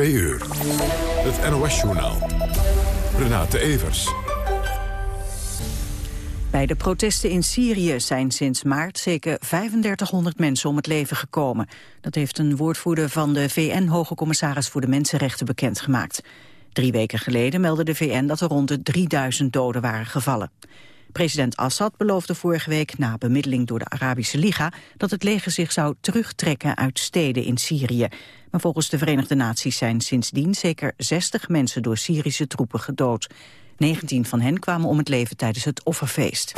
2 uur. Het NOS-journaal. Renate Evers. Bij de protesten in Syrië zijn sinds maart zeker 3500 mensen om het leven gekomen. Dat heeft een woordvoerder van de VN-hoge commissaris voor de Mensenrechten bekendgemaakt. Drie weken geleden meldde de VN dat er rond de 3000 doden waren gevallen. President Assad beloofde vorige week na bemiddeling door de Arabische Liga dat het leger zich zou terugtrekken uit steden in Syrië. Maar volgens de Verenigde Naties zijn sindsdien zeker 60 mensen door Syrische troepen gedood. 19 van hen kwamen om het leven tijdens het offerfeest.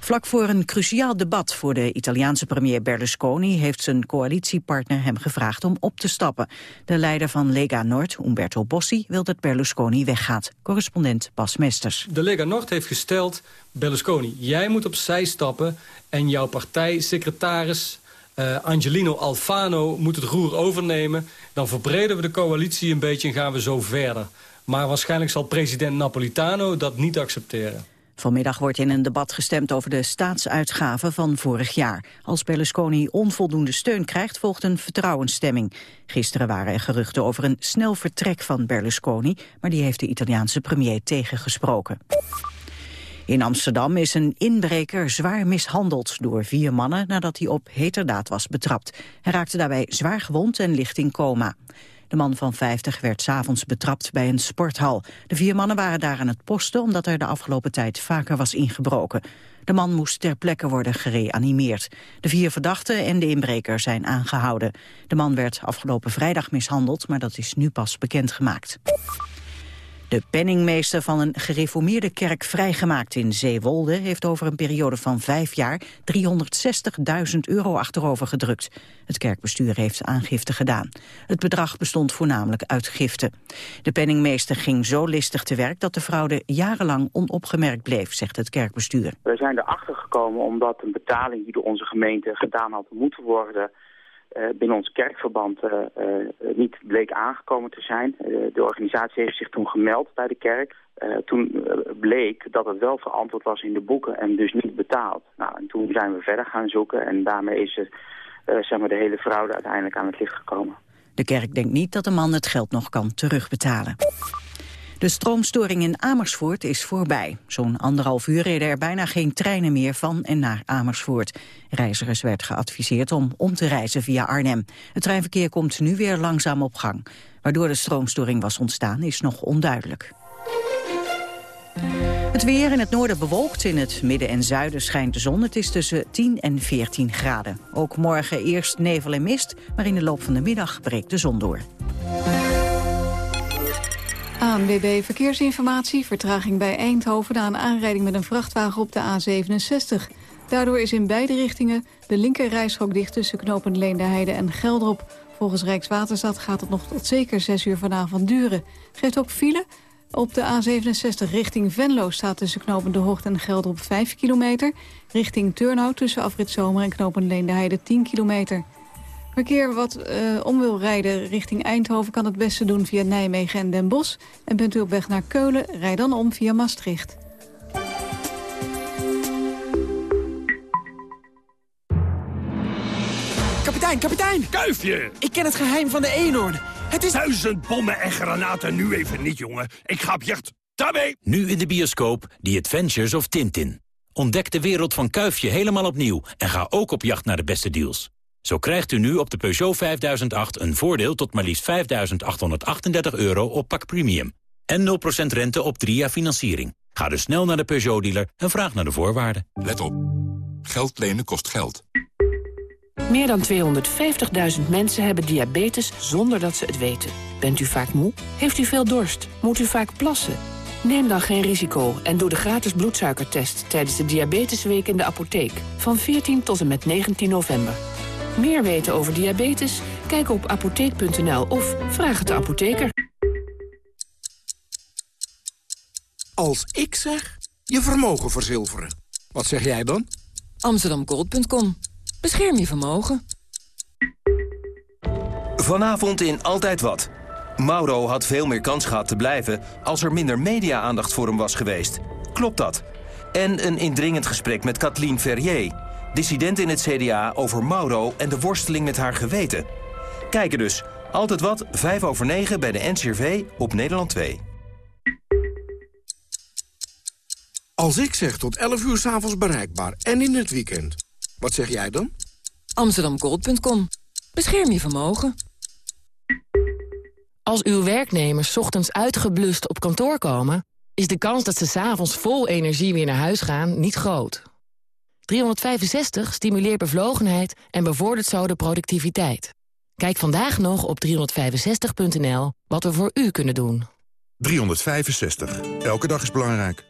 Vlak voor een cruciaal debat voor de Italiaanse premier Berlusconi... heeft zijn coalitiepartner hem gevraagd om op te stappen. De leider van Lega Nord, Umberto Bossi, wil dat Berlusconi weggaat. Correspondent Bas Mesters. De Lega Nord heeft gesteld, Berlusconi, jij moet opzij stappen... en jouw partijsecretaris uh, Angelino Alfano moet het roer overnemen. Dan verbreden we de coalitie een beetje en gaan we zo verder. Maar waarschijnlijk zal president Napolitano dat niet accepteren. Vanmiddag wordt in een debat gestemd over de staatsuitgaven van vorig jaar. Als Berlusconi onvoldoende steun krijgt, volgt een vertrouwensstemming. Gisteren waren er geruchten over een snel vertrek van Berlusconi... maar die heeft de Italiaanse premier tegengesproken. In Amsterdam is een inbreker zwaar mishandeld door vier mannen nadat hij op heterdaad was betrapt. Hij raakte daarbij zwaar gewond en ligt in coma. De man van 50 werd s'avonds betrapt bij een sporthal. De vier mannen waren daar aan het posten omdat er de afgelopen tijd vaker was ingebroken. De man moest ter plekke worden gereanimeerd. De vier verdachten en de inbreker zijn aangehouden. De man werd afgelopen vrijdag mishandeld, maar dat is nu pas bekendgemaakt. De penningmeester van een gereformeerde kerk vrijgemaakt in Zeewolde... heeft over een periode van vijf jaar 360.000 euro achterover gedrukt. Het kerkbestuur heeft aangifte gedaan. Het bedrag bestond voornamelijk uit giften. De penningmeester ging zo listig te werk dat de fraude jarenlang onopgemerkt bleef, zegt het kerkbestuur. We zijn erachter gekomen omdat een betaling die door onze gemeente gedaan had moeten worden binnen ons kerkverband uh, uh, niet bleek aangekomen te zijn. de organisatie heeft zich toen gemeld bij de kerk. toen bleek dat het wel verantwoord was in de boeken en dus niet betaald. Nou, en toen zijn we verder gaan zoeken en daarmee is het, zeg maar de hele fraude uiteindelijk aan het licht gekomen. De kerk denkt niet dat de man het geld nog kan terugbetalen. De stroomstoring in Amersfoort is voorbij. Zo'n anderhalf uur reden er bijna geen treinen meer van en naar Amersfoort. Reizigers werd geadviseerd om om te reizen via Arnhem. Het treinverkeer komt nu weer langzaam op gang. Waardoor de stroomstoring was ontstaan is nog onduidelijk. Het weer in het noorden bewolkt, in het midden en zuiden schijnt de zon. Het is tussen 10 en 14 graden. Ook morgen eerst nevel en mist, maar in de loop van de middag breekt de zon door. ANWB Verkeersinformatie, vertraging bij Eindhoven... na een aanrijding met een vrachtwagen op de A67. Daardoor is in beide richtingen de linker dicht... tussen knopen Leende en Geldrop. Volgens Rijkswaterstaat gaat het nog tot zeker 6 uur vanavond duren. Geeft ook file. Op de A67 richting Venlo staat tussen knopen De en Geldrop 5 kilometer. Richting Turnhout tussen Afrit Zomer en knopen Leende 10 kilometer. Verkeer wat uh, om wil rijden richting Eindhoven kan het beste doen via Nijmegen en Den Bosch. En bent u op weg naar Keulen, rijd dan om via Maastricht. Kapitein, kapitein! Kuifje! Ik ken het geheim van de Eenhoorn. Het is... Duizend bommen en granaten nu even niet, jongen. Ik ga op jacht. Daarmee! Nu in de bioscoop The Adventures of Tintin. Ontdek de wereld van Kuifje helemaal opnieuw en ga ook op jacht naar de beste deals. Zo krijgt u nu op de Peugeot 5008 een voordeel tot maar liefst 5.838 euro op pak premium. En 0% rente op 3 jaar financiering. Ga dus snel naar de Peugeot-dealer en vraag naar de voorwaarden. Let op. Geld lenen kost geld. Meer dan 250.000 mensen hebben diabetes zonder dat ze het weten. Bent u vaak moe? Heeft u veel dorst? Moet u vaak plassen? Neem dan geen risico en doe de gratis bloedsuikertest... tijdens de Diabetesweek in de apotheek. Van 14 tot en met 19 november. Meer weten over diabetes? Kijk op apotheek.nl of vraag het de apotheker. Als ik zeg, je vermogen verzilveren. Wat zeg jij dan? Amsterdamgold.com. Bescherm je vermogen. Vanavond in Altijd Wat. Mauro had veel meer kans gehad te blijven... als er minder media-aandacht voor hem was geweest. Klopt dat? En een indringend gesprek met Kathleen Ferrier dissident in het CDA over Mauro en de worsteling met haar geweten. Kijken dus. Altijd wat, 5 over 9 bij de NCRV op Nederland 2. Als ik zeg tot 11 uur s'avonds bereikbaar en in het weekend, wat zeg jij dan? Amsterdamgold.com. Bescherm je vermogen. Als uw werknemers ochtends uitgeblust op kantoor komen... is de kans dat ze s'avonds vol energie weer naar huis gaan niet groot. 365 stimuleert bevlogenheid en bevordert zo de productiviteit. Kijk vandaag nog op 365.nl wat we voor u kunnen doen. 365. Elke dag is belangrijk.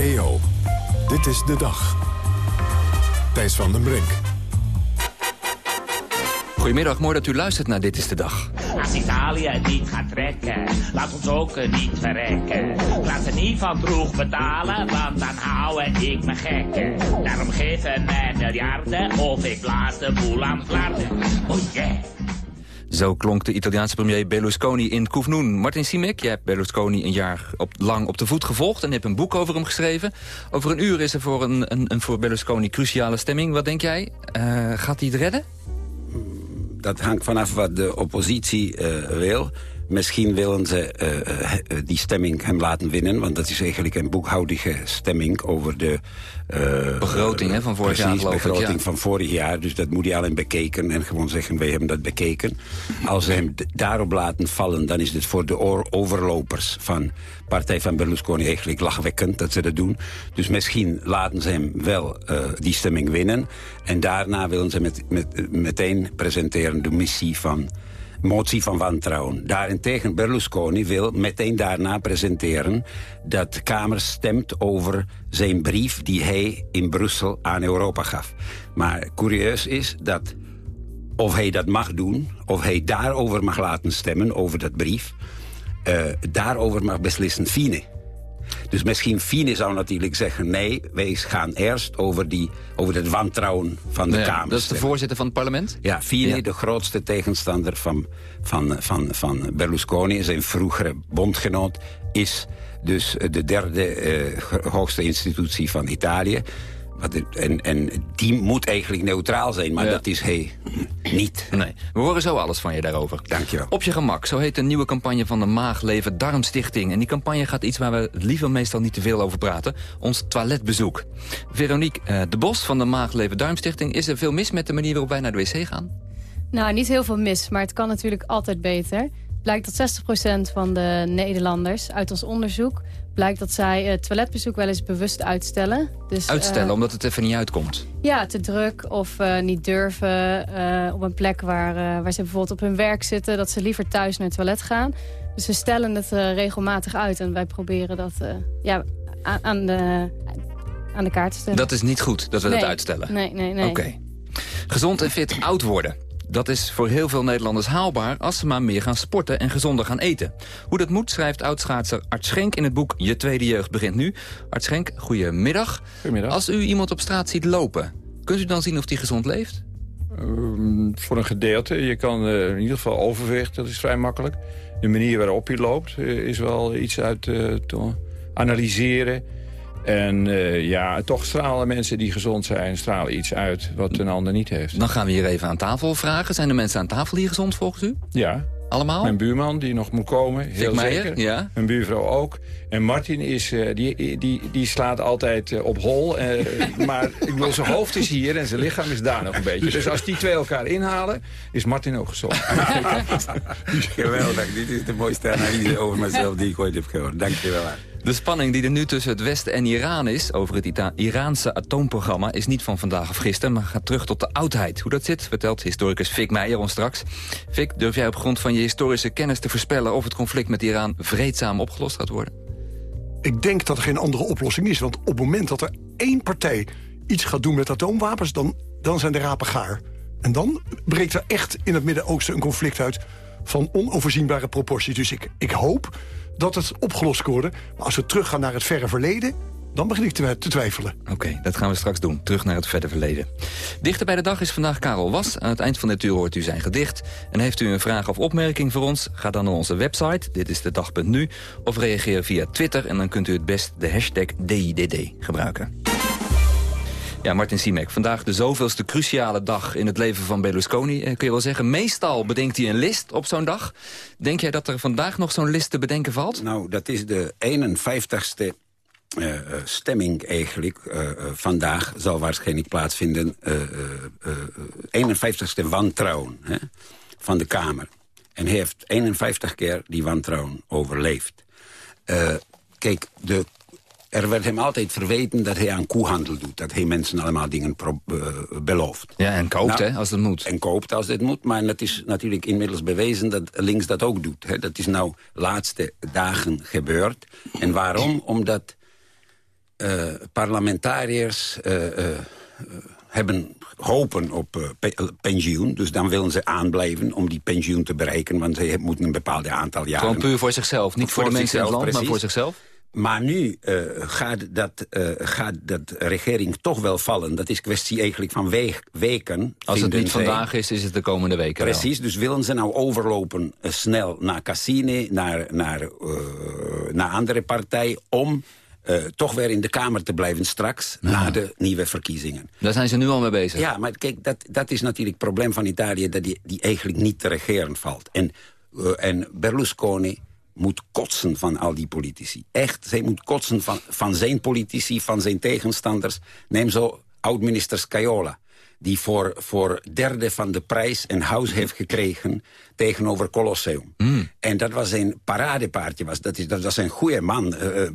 EO, dit is de dag. Thijs van den Brink. Goedemiddag, mooi dat u luistert naar Dit is de Dag. Als Italië het niet gaat trekken, laat ons ook niet verrekken. Laat ze niet van vroeg betalen, want dan hou ik me gekken. Daarom geven mij miljarden of ik blaas de boel aan flarden. Oh yeah. Zo klonk de Italiaanse premier Berlusconi in Koefnoen. Martin Simek, jij hebt Berlusconi een jaar op, lang op de voet gevolgd... en hebt een boek over hem geschreven. Over een uur is er voor, een, een, een voor Berlusconi cruciale stemming. Wat denk jij? Uh, gaat hij het redden? Dat hangt vanaf wat de oppositie uh, wil. Misschien willen ze uh, uh, die stemming hem laten winnen. Want dat is eigenlijk een boekhoudige stemming over de... Uh, begroting hè, van vorig precies, jaar geloof begroting ik. Ja. van vorig jaar. Dus dat moet hij al in bekeken. En gewoon zeggen, wij hebben dat bekeken. Als ze hem daarop laten vallen... dan is het voor de overlopers van partij van Berlusconi eigenlijk lachwekkend dat ze dat doen. Dus misschien laten ze hem wel die stemming winnen. En daarna willen ze met, met, meteen presenteren de missie van motie van wantrouwen. Daarentegen Berlusconi wil meteen daarna presenteren... dat de Kamer stemt over zijn brief die hij in Brussel aan Europa gaf. Maar curieus is dat of hij dat mag doen... of hij daarover mag laten stemmen, over dat brief... Uh, daarover mag beslissen Fine. Dus misschien Fine zou natuurlijk zeggen... nee, wij gaan eerst over, die, over het wantrouwen van de ja, Kamer. Dat is de voorzitter van het parlement? Ja, Fine, ja. de grootste tegenstander van, van, van, van Berlusconi... zijn vroegere bondgenoot, is dus de derde uh, hoogste institutie van Italië. En, en die moet eigenlijk neutraal zijn, maar ja. dat is hij niet. Nee, we horen zo alles van je daarover. Dankjewel. Op je gemak, zo heet de nieuwe campagne van de Maag Leven Darmstichting. En die campagne gaat iets waar we liever meestal niet te veel over praten. Ons toiletbezoek. Veronique uh, de Bos van de Maag Leven Darmstichting. Is er veel mis met de manier waarop wij naar de wc gaan? Nou, niet heel veel mis, maar het kan natuurlijk altijd beter. Blijkt dat 60% van de Nederlanders uit ons onderzoek blijkt dat zij het toiletbezoek wel eens bewust uitstellen. Dus, uitstellen, uh, omdat het even niet uitkomt? Ja, te druk of uh, niet durven uh, op een plek waar, waar ze bijvoorbeeld op hun werk zitten... dat ze liever thuis naar het toilet gaan. Dus ze stellen het regelmatig uit en wij proberen dat ja, aan, de, aan de kaart te stellen. Dat is niet goed, dat we nee. dat uitstellen? Nee, nee, nee. Oké. Okay. Gezond en fit oud worden. Dat is voor heel veel Nederlanders haalbaar als ze maar meer gaan sporten en gezonder gaan eten. Hoe dat moet schrijft oudschaatser Art Schenk in het boek Je Tweede Jeugd Begint Nu. Art Schenk, goedemiddag. Goedemiddag. Als u iemand op straat ziet lopen, kunt u dan zien of die gezond leeft? Um, voor een gedeelte. Je kan uh, in ieder geval overwicht, dat is vrij makkelijk. De manier waarop je loopt uh, is wel iets uit uh, te analyseren. En uh, ja, toch stralen mensen die gezond zijn, stralen iets uit wat een ander niet heeft. Dan gaan we hier even aan tafel vragen. Zijn de mensen aan tafel hier gezond volgens u? Ja. Allemaal? Mijn buurman die nog moet komen, heel Meijer, zeker. Ja. Mijn buurvrouw ook. En Martin is, uh, die, die, die slaat altijd uh, op hol. Uh, maar ik wil, zijn hoofd is hier en zijn lichaam is daar nog een beetje. Dus als die twee elkaar inhalen, is Martin ook gezond. Geweldig, dit is de mooiste analyse over mezelf die ik ooit heb gehoord. Dank je wel. De spanning die er nu tussen het Westen en Iran is... over het Iraanse atoomprogramma is niet van vandaag of gisteren... maar gaat terug tot de oudheid. Hoe dat zit, vertelt historicus Fik Meijer ons straks. Fik, durf jij op grond van je historische kennis te voorspellen... of het conflict met Iran vreedzaam opgelost gaat worden? Ik denk dat er geen andere oplossing is. Want op het moment dat er één partij iets gaat doen met atoomwapens... dan dan zijn de rapen gaar. En dan breekt er echt in het Midden-Oosten een conflict uit... van onoverzienbare proporties. Dus ik hoop dat het opgelost kan worden. Maar als we teruggaan naar het verre verleden... dan begin ik te, twijfelen. Oké, dat gaan we straks doen. Terug naar het verre verleden. Dichter bij de dag is vandaag Karel Was. Aan het eind van dit uur hoort u zijn gedicht. En heeft u een vraag of opmerking voor ons? Ga dan naar onze website, dit is de dag.nu... of reageer via Twitter en dan kunt u het best de hashtag DIDD gebruiken. Ja, Martin Simek, vandaag de zoveelste cruciale dag in het leven van Berlusconi, eh, kun je wel zeggen. Meestal bedenkt hij een list op zo'n dag. Denk jij dat er vandaag nog zo'n list te bedenken valt? Nou, dat is de 51ste uh, stemming eigenlijk. Vandaag zal waarschijnlijk plaatsvinden. 51ste wantrouwen hè, van de Kamer. En heeft 51 keer die wantrouwen overleefd. kijk, de er werd hem altijd verweten dat hij aan koehandel doet. Dat hij mensen allemaal dingen belooft. Ja, en koopt, Nou, hè, als het moet. En koopt als het moet. Maar het is natuurlijk inmiddels bewezen dat links dat ook doet. Hè. Dat is nou laatste dagen gebeurd. En waarom? Omdat eh, parlementariërs eh, eh, hebben hopen op pe- pensioen. Dus dan willen ze aanblijven om die pensioen te bereiken. Want ze moeten een bepaald aantal jaren... Gewoon puur voor zichzelf. Niet voor, de mensen in het land, maar voor zichzelf. Maar nu eh, gaat, dat, eh, gaat dat regering toch wel vallen. Dat is kwestie eigenlijk van week- weken. Als het niet zij. vandaag is, is het de komende weken wel. Precies, dus willen ze nou overlopen eh, snel naar Cassini, naar, naar, naar andere partij... om toch weer in de Kamer te blijven straks, na de nieuwe verkiezingen. Daar zijn ze nu al mee bezig. Ja, maar kijk, dat, dat is natuurlijk het probleem van Italië... dat die, die eigenlijk niet te regeren valt. En, en Berlusconi moet kotsen van al die politici. Echt, zij moet kotsen van, van zijn politici, van zijn tegenstanders. Neem zo oud-minister Scaiola die voor, voor derde van de prijs een huis heeft gekregen tegenover Colosseum. En dat was een paradepaardje. Was, dat, is, dat was een goede man eh, eh,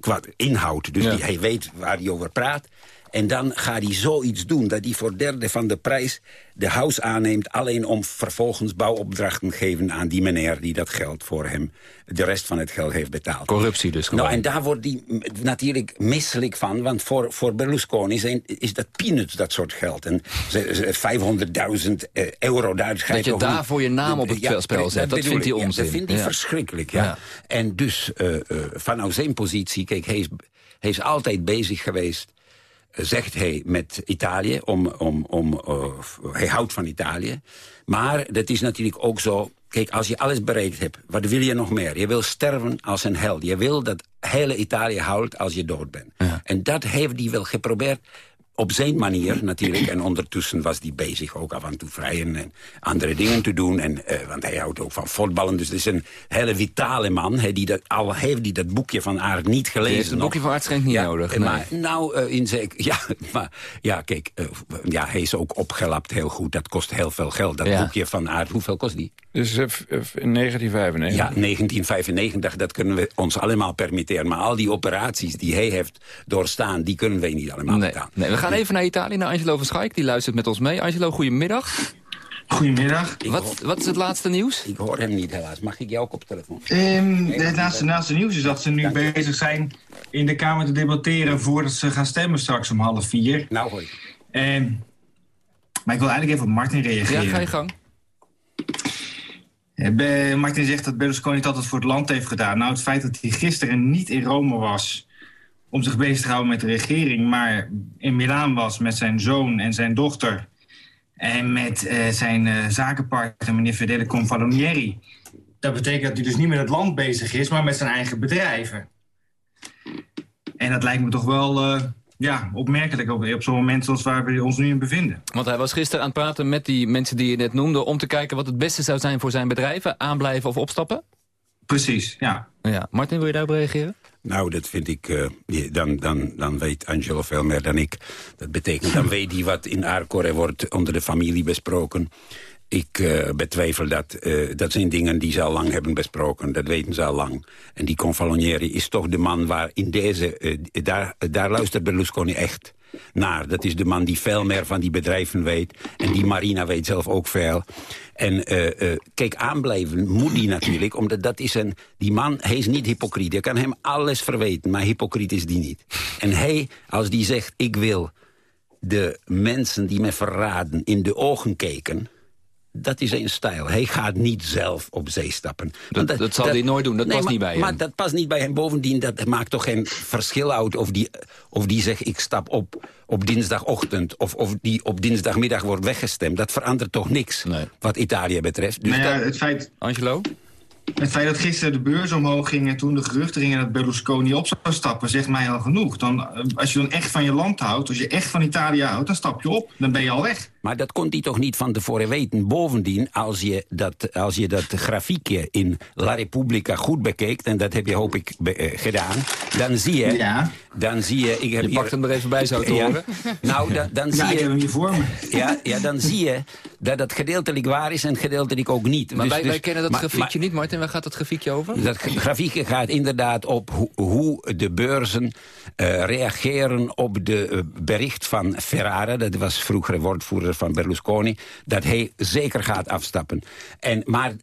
qua inhoud. Dus Ja. die, hij weet waar hij over praat. En dan gaat hij zoiets doen dat hij voor derde van de prijs de huis aanneemt... alleen om vervolgens bouwopdrachten te geven aan die meneer... die dat geld voor hem, de rest van het geld heeft betaald. Corruptie dus gewoon. Nou, en daar wordt hij natuurlijk misselijk van. Want voor, voor Berlusconi zijn, is dat peanuts, dat soort geld. En ze- ze- 500.000 eh, euro, daar ga Dat je daarvoor je naam op het Ja, spel zet, dat bedoel vindt hij. Ja, onzin. dat vindt hij Ja. verschrikkelijk, ja. En dus eh, eh, vanuit zijn positie, kijk, hij is, hij is altijd bezig geweest zegt hij met Italië, om, om, om, eh, hij houdt van Italië. Maar dat is natuurlijk ook zo, kijk, als je alles bereikt hebt, wat wil je nog meer? Je wil sterven als een held. Je wil dat hele Italië houdt als je dood bent. En dat heeft hij wel geprobeerd op zijn manier natuurlijk. En ondertussen was hij bezig ook af en toe vrij en, en andere dingen te doen. En, eh, want hij houdt ook van voetballen. Dus het is een hele vitale man. Hè, die dat, al heeft hij dat boekje van Aard niet gelezen. het nog. boekje van Aert Schenk niet nodig, eh, nee. Maar nou, in zijn, ja, maar, ja, kijk, ja, hij is ook opgelapt heel goed. Dat kost heel veel geld. Dat Ja. boekje van Aard, hoeveel kost die? Dus in 1995. Ja, 1995, dat kunnen we ons allemaal permitteren. Maar al die operaties die hij heeft doorstaan, die kunnen wij niet allemaal Nee, betalen. nee, we gaan even naar Italië, naar Angelo van Schaik. Die luistert met ons mee. Angelo, goedemiddag. Goedemiddag. Wat, wat is het laatste nieuws? Ik hoor hem niet helaas. Mag ik jou ook op telefoon? Ehm, het laatste, laatste nieuws is dat ze nu bezig zijn in de Kamer te debatteren voordat ze gaan stemmen straks om half vier. Nou hoi. Ehm, maar ik wil eigenlijk even op Martin reageren. Ja, ga je gang. Eh, Martin zegt dat Berlusconi het altijd voor het land heeft gedaan. Nou, het feit dat hij gisteren niet in Rome was om zich bezig te houden met de regering, maar in Milaan was met zijn zoon en zijn dochter en met eh, zijn eh, zakenpartner, meneer Fedele Confalonieri. Dat betekent dat hij dus niet met het land bezig is, maar met zijn eigen bedrijven. En dat lijkt me toch wel eh, ja, opmerkelijk op, op zo'n moment zoals waar we ons nu in bevinden. Want hij was gisteren aan het praten met die mensen die je net noemde... om te kijken wat het beste zou zijn voor zijn bedrijven. Aanblijven of opstappen? Precies, ja. ja. Martin, wil je daarop reageren? Nou, dat vind ik... eh, dan, dan, dan weet Angelo veel meer dan ik. Dat betekent, dan weet hij wat in Arcore wordt onder de familie besproken. Ik eh, betwijfel dat. eh, dat zijn dingen die ze al lang hebben besproken. Dat weten ze al lang. En die Confalonieri is toch de man waar in deze... daar, daar luistert Berlusconi echt naar. Dat is de man die veel meer van die bedrijven weet. En die Marina weet zelf ook veel. En eh, eh, kijk, aanblijven moet die natuurlijk. Omdat dat is een... Die man, hij is niet hypocriet. Je kan hem alles verweten, maar hypocriet is die niet. En hij, als die zegt, ik wil de mensen die me verraden in de ogen keken... Dat is een stijl. Hij gaat niet zelf op zee stappen. Dat, zal hij nooit doen, dat Nee, past maar- niet bij hem. Maar dat past niet bij hem. Bovendien, dat maakt toch geen verschil uit... of die, of die zegt, ik stap op op dinsdagochtend... of, of die op dinsdagmiddag wordt weggestemd. Dat verandert toch niks, wat Italië betreft. Dus nou ja, dat- het feit... Angelo? Het feit dat gisteren de beurs omhoog ging en toen de geruchten gingen dat Berlusconi op zou stappen, zegt mij al genoeg. Dan, eh, als je dan echt van je land houdt, als je echt van Italië houdt, dan stap je op. Dan ben je al weg. Maar dat kon hij toch niet van tevoren weten. Bovendien, als je dat, als je dat grafiekje in La Repubblica goed bekijkt... en dat heb je hoop ik eh, gedaan... dan zie je... Ja. Dan zie je, ik heb Je hier- pakt hem er even bij, zou te Ja. horen. Nou, dan, dan Ja, zie ik je... heb hem hier voor me. Ja, ja, dan zie je dat dat gedeeltelijk waar is en gedeeltelijk ook niet. Maar Dus- wij, dus- wij kennen dat maar- grafiekje niet, Martin. Waar gaat dat grafiekje over? dat grafiekje gaat inderdaad op hoe, hoe de beurzen eh, reageren op de eh, bericht van Ferrara. Dat was vroeger woordvoerder van Berlusconi. Dat hij zeker gaat afstappen. En, maar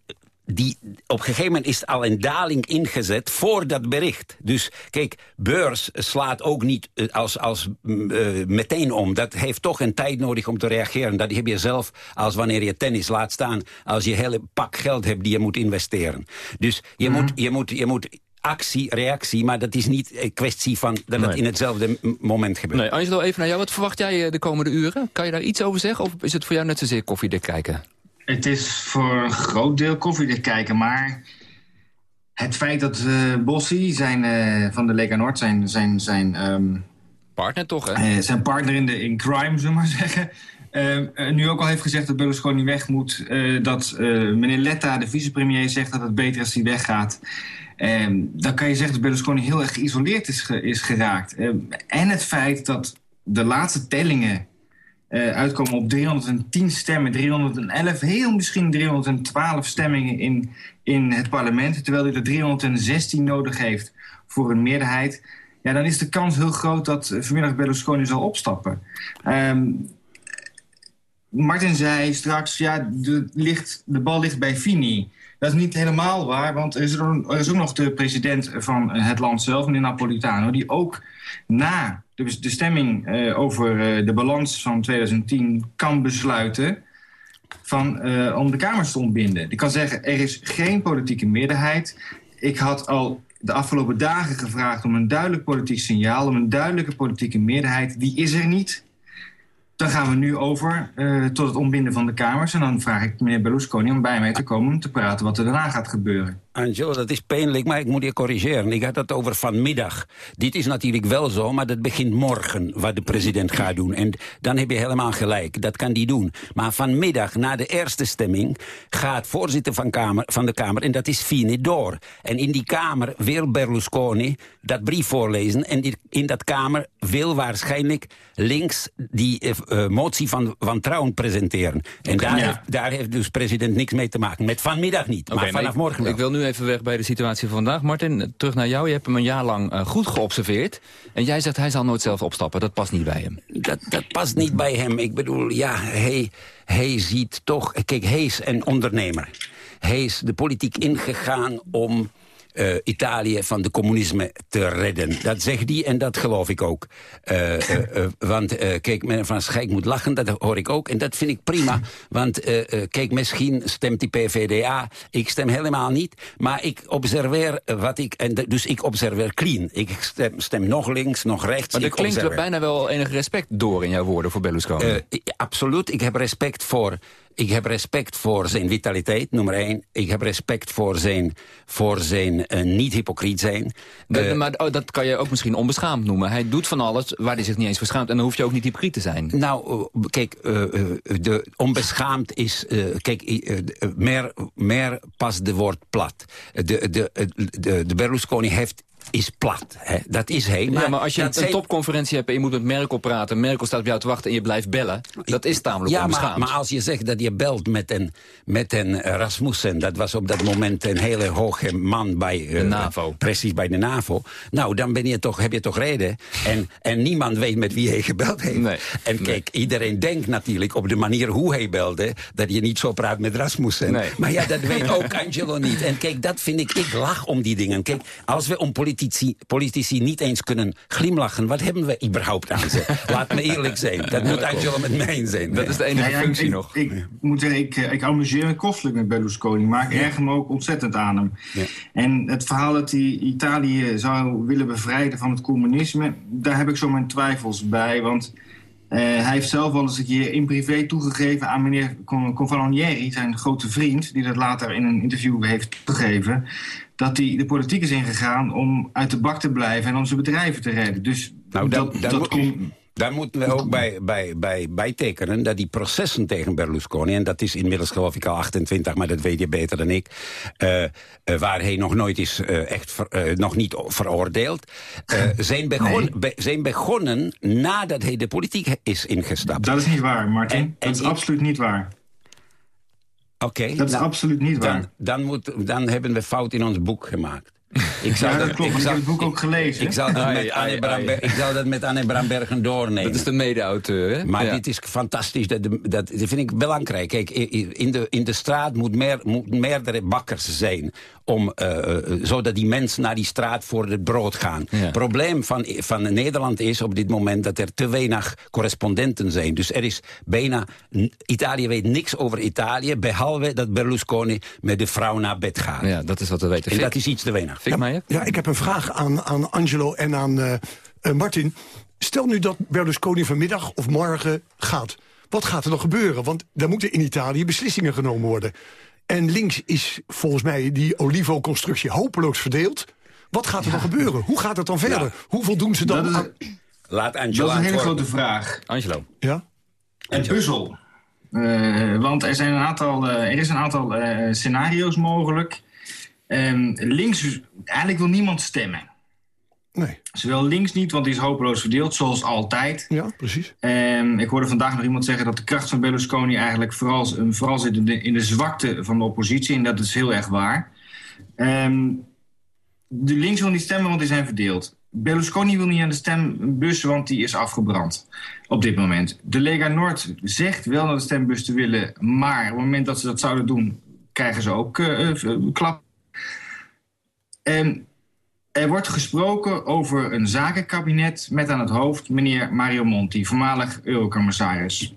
die, op een gegeven moment is al een daling ingezet voor dat bericht. Dus kijk, beurs slaat ook niet eh, als, als mm, eh, meteen om. Dat heeft toch een tijd nodig om te reageren. Dat heb je zelf als wanneer je tennis laat staan... als je hele pak geld hebt die je moet investeren. Dus je, moet, je, moet, je moet actie, reactie... maar dat is niet een kwestie van dat het in hetzelfde moment gebeurt. Nee, Angelo, even naar jou. Wat verwacht jij eh, de komende uren? Kan je daar iets over zeggen? Of is het voor jou net zozeer koffiedik kijken? Het is voor een groot deel koffiedik kijken, maar het feit dat eh Bossi zijn, eh, van de Lega Noord, zijn, zijn, zijn, ehm, Partner toch, hè? eh, zijn partner in, de, in crime, zullen we maar zeggen, eh, eh, nu ook al heeft gezegd dat Berlusconi weg moet, eh, dat eh, meneer Letta, de vicepremier, zegt dat het beter is als hij weggaat. Ehm, dan kan je zeggen dat Berlusconi heel erg geïsoleerd is, is geraakt. Ehm, en het feit dat de laatste tellingen eh, uitkomen op 310 stemmen, 311, heel misschien 312 stemmingen in, in het parlement, terwijl hij er 316 nodig heeft voor een meerderheid. Ja, dan is de kans heel groot dat vanmiddag Berlusconi zal opstappen. Ehm, Martin zei straks, ja, de, ligt, de bal ligt bij Fini. Dat is niet helemaal waar, want er is, er, is ook nog de president van het land zelf, meneer Napolitano... die ook na de, de stemming eh, over eh, de balans van 2010 kan besluiten... Van, eh, om de Kamers te ontbinden. Die kan zeggen, er is geen politieke meerderheid. Ik had al de afgelopen dagen gevraagd om een duidelijk politiek signaal... om een duidelijke politieke meerderheid. Die is er niet. Dan gaan we nu over eh, tot het ontbinden van de Kamers. En dan vraag ik meneer Berlusconi om bij mij te komen... om te praten wat er daarna gaat gebeuren. Angelo, dat is pijnlijk, maar ik moet je corrigeren. Ik had het over vanmiddag. Dit is natuurlijk wel zo, maar dat begint morgen wat de president gaat doen. En dan heb je helemaal gelijk, dat kan die doen. Maar vanmiddag, na de eerste stemming, gaat voorzitter van, kamer, van de Kamer... en dat is Fini door. En in die Kamer wil Berlusconi dat brief voorlezen... en in dat Kamer wil waarschijnlijk links die eh, eh, motie van wantrouwen presenteren. En daar, Ja. heeft, daar heeft dus president niks mee te maken. Met vanmiddag niet, maar vanaf ik, morgen wel. Ik wil nu even weg bij de situatie van vandaag. Martin, terug naar jou. Je hebt hem een jaar lang eh, goed geobserveerd. En jij zegt hij zal nooit zelf opstappen. Dat past niet bij hem. dat, dat past niet bij hem. Ik bedoel, ja, hij, hij ziet toch... Kijk, hij is een ondernemer. Hij is de politiek ingegaan om eh, Italië van de communisme te redden. Dat zegt hij en dat geloof ik ook. Eh, eh, want kijk, meneer Van Schijk moet lachen, dat hoor ik ook. En dat vind ik prima. Want kijk, misschien stemt die PVDA. Ik stem helemaal niet. Maar ik observeer wat ik... En dus ik observeer clean. Ik stem, stem nog links, nog rechts. Maar er klinkt er bijna wel enig respect door in jouw woorden voor Berlusconi. Absoluut. Ik heb respect voor. Ik heb respect voor zijn vitaliteit, nummer één. Ik heb respect voor zijn, voor zijn eh, niet hypocriet zijn. De- Eh, maar oh, dat kan je ook misschien onbeschaamd noemen. Hij doet van alles waar hij zich niet eens verschaamt. En dan hoef je ook niet hypocriet te zijn. Nou, eh, kijk, de onbeschaamd is... eh, kijk, meer, meer past de woord plat. De, de, de, de Berlusconi heeft is plat. Hè? Dat is hij. Maar, ja, maar als je een topconferentie hebt en je moet met Merkel praten... Merkel staat op jou te wachten en je blijft bellen... dat is tamelijk Ja, maar, onbeschaamd. maar als je zegt dat je belt met een, met een eh, Rasmussen... dat was op dat moment een hele hoge man bij... De NAVO. Precies, bij de NAVO. Nou, dan ben je toch, heb je toch reden. En, en niemand weet met wie hij gebeld heeft. en kijk, iedereen denkt natuurlijk op de manier hoe hij belde... dat je niet zo praat met Rasmussen. Nee. Maar ja, dat weet ook Angelo niet. En kijk, dat vind ik... Ik lach om die dingen. Kijk, als we om politiek politici, politici niet eens kunnen glimlachen. Wat hebben we überhaupt aan ze? Laat me eerlijk zijn. Dat moet Angelo met mij zijn. Dat is de enige ja, functie ik, nog. Ik, ik moet zeggen, ik, eh, ik amuseer me kostelijk met Berlusconi, maar ik erger me ook ontzettend aan hem. En het verhaal dat hij Italië zou willen bevrijden van het communisme, daar heb ik zo mijn twijfels bij. Want eh, hij heeft zelf al eens een keer in privé toegegeven aan meneer Con- Confalonieri, zijn grote vriend, die dat later in een interview heeft toegegeven, dat hij de politiek is ingegaan om uit de bak te blijven en om zijn bedrijven te redden. Dus Nou, dat, dat daar moeten we ook bij, bij, bij, bij tekenen dat die processen tegen Berlusconi... en dat is inmiddels geloof ik al 28, maar dat weet je beter dan ik... eh, eh, waar hij nog nooit is eh, echt ver- nog niet veroordeeld... zijn, begon, be- zijn begonnen nadat hij de politiek is ingestapt. Dat is niet waar, Martin. dat is absoluut niet waar. Oké. Dat is absoluut niet waar. Dan, dan, moet, dan hebben we fout in ons boek gemaakt. Ik zou Ja, dat klopt. Ik zou- heb het boek ook gelezen. Ik zou dat, Ai, met, ai, ai. ik zou dat met Anne Brambergen doornemen. Dat is de mede-auteur? Maar Ja. dit is fantastisch. Dat, dat, dat vind ik belangrijk. Kijk, in de, in de straat moet, meer, moet meerdere bakkers zijn. Om, eh, eh, zodat die mensen naar die straat voor het brood gaan. Het probleem van, van Nederland is op dit moment dat er te weinig correspondenten zijn. Dus er is bijna... Italië weet niks over Italië. Behalve dat Berlusconi met de vrouw naar bed gaat. Ja, dat is wat we weten. En dat is iets te weinig. Fik Ja, ik heb een vraag aan, aan Angelo en aan eh, eh, Martin. Stel nu dat Berlusconi vanmiddag of morgen gaat. Wat gaat er dan gebeuren? Want daar moeten in Italië beslissingen genomen worden. En links is volgens mij die Olivo-constructie hopeloos verdeeld. Wat gaat er dan gebeuren? Hoe gaat het dan verder? Hoe voldoen ze dan Dat is- aan... Laat Angelo Dat is een hele grote vraag. Angelo. Ja? Een puzzel. Eh, want er, zijn een aantal, er is een aantal eh, scenario's mogelijk. Ehm, links, eigenlijk wil niemand stemmen. Nee. Zowel links niet, want die is hopeloos verdeeld, zoals altijd. Ja, precies. Ehm, ik hoorde vandaag nog iemand zeggen dat de kracht van Berlusconi eigenlijk vooral, vooral zit in de, in de zwakte van de oppositie. En dat is heel erg waar. Ehm, de links wil niet stemmen, want die zijn verdeeld. Berlusconi wil niet aan de stembus, want die is afgebrand op dit moment. De Lega Nord zegt wel naar de stembus te willen, maar op het moment dat ze dat zouden doen, krijgen ze ook eh, eh, een klap. En er wordt gesproken over een zakenkabinet met aan het hoofd meneer Mario Monti, voormalig eurocommissaris.